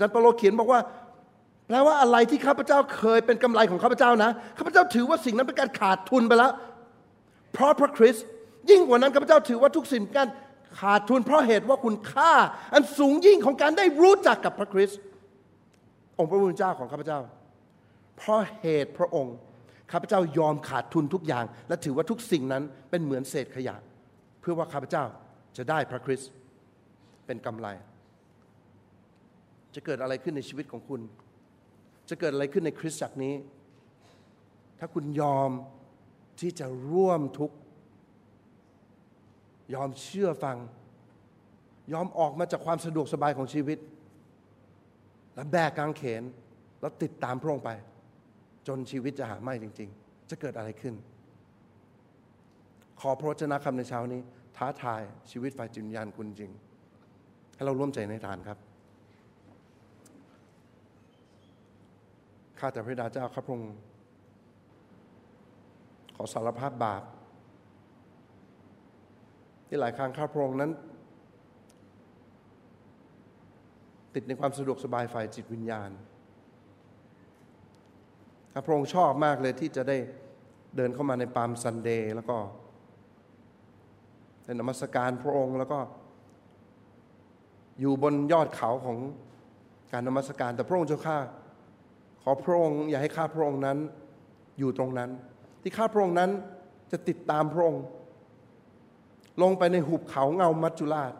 Speaker 2: จารย์เปโลเขียนบอกว่า แปลว่าอะไรที่ข้าพเจ้าเคยเป็นกำไรของข้าพเจ้านะข้าพเจ้าถือว่าสิ่งนั้นเป็นการขาดทุนไปแล้วเพราะพระคริสต์ยิ่งกว่านั้นข้าพเจ้าถือว่าทุกสิ่งการขาดทุนเพราะเหตุว่าคุณค่า อันสูงยิ่งของการได้รู้จักกับพระคริสต์องค์พระผู้เป็นเจ้าของข้าพเจ้า เพราะเหตุพระองค์ข้าพเจ้ายอมขาดทุนทุกอย่าง และถือว่าทุกสิ่งนั้นเป็นเหมือนเศษขยะ เพื่อว่าข้าพเจ้าจะได้พระคริสต์เป็นกำไร จะเกิดอะไรขึ้นในชีวิตของคุณ จะเกิดอะไรขึ้นในคริสตจักรนี้ ถ้าคุณยอมที่จะร่วมทุกข์ยอมเชื่อฟัง ยอมออกมาจากความสะดวกสบายของชีวิต และแบกกางเขน แล้วติดตามพระองค์ไป จนชีวิตจะหาไม่จริง ๆ จะเกิดอะไรขึ้น ขอพระวจนะคำในเช้านี้ ท้าทายชีวิตฝ่ายจิตวิญญาณคุณจริง ให้เราร่วมใจในทานครับ ข้าแต่พระดาเจ้าข้าพระองค์ขอสารภาพบาปที่หลายครั้งข้าพระองค์นั้น ติดในความสะดวกสบายฝ่ายจิตวิญญาณข้าพระองค์ชอบมากเลยที่จะได้เดินเข้ามาในปาล์มซันเดย์แล้วก็ในนมัสการพระองค์แล้วก็อยู่บนยอดเขาของการนมัสการ แต่พระองค์เจ้าข้า ขอพระองค์อย่าให้ข้าพระองค์นั้นอยู่ตรงนั้น ที่ข้าพระองค์นั้นจะติดตามพระองค์ ลงไปในหุบเขาเงามัจจุราช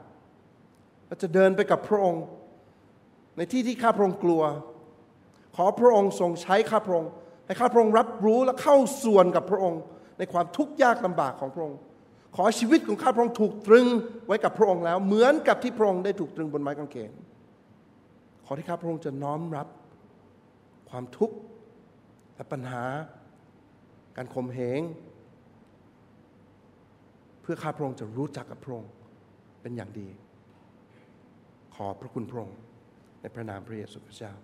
Speaker 2: และจะเดินไปกับพระองค์ ในที่ที่ข้าพระองค์กลัว ขอพระองค์ทรงใช้ข้าพระองค์ให้ข้าพระองค์รับรู้และเข้าส่วนกับพระองค์ ในความทุกข์ยากลำบากของพระองค์ ขอชีวิตของข้าพระองค์ถูกตรึงไว้กับพระองค์แล้ว เหมือนกับที่พระองค์ได้ถูกตรึงบนไม้กางเขนขอที่ข้าพระองค์จะน้อมรับ ความทุกข์และปัญหา การข่มเหงเพื่อข้าพระองค์จะรู้จักกับพระองค์เป็นอย่างดี ขอพระคุณพระองค์ในพระนามพระเยซูคริสต์เจ้า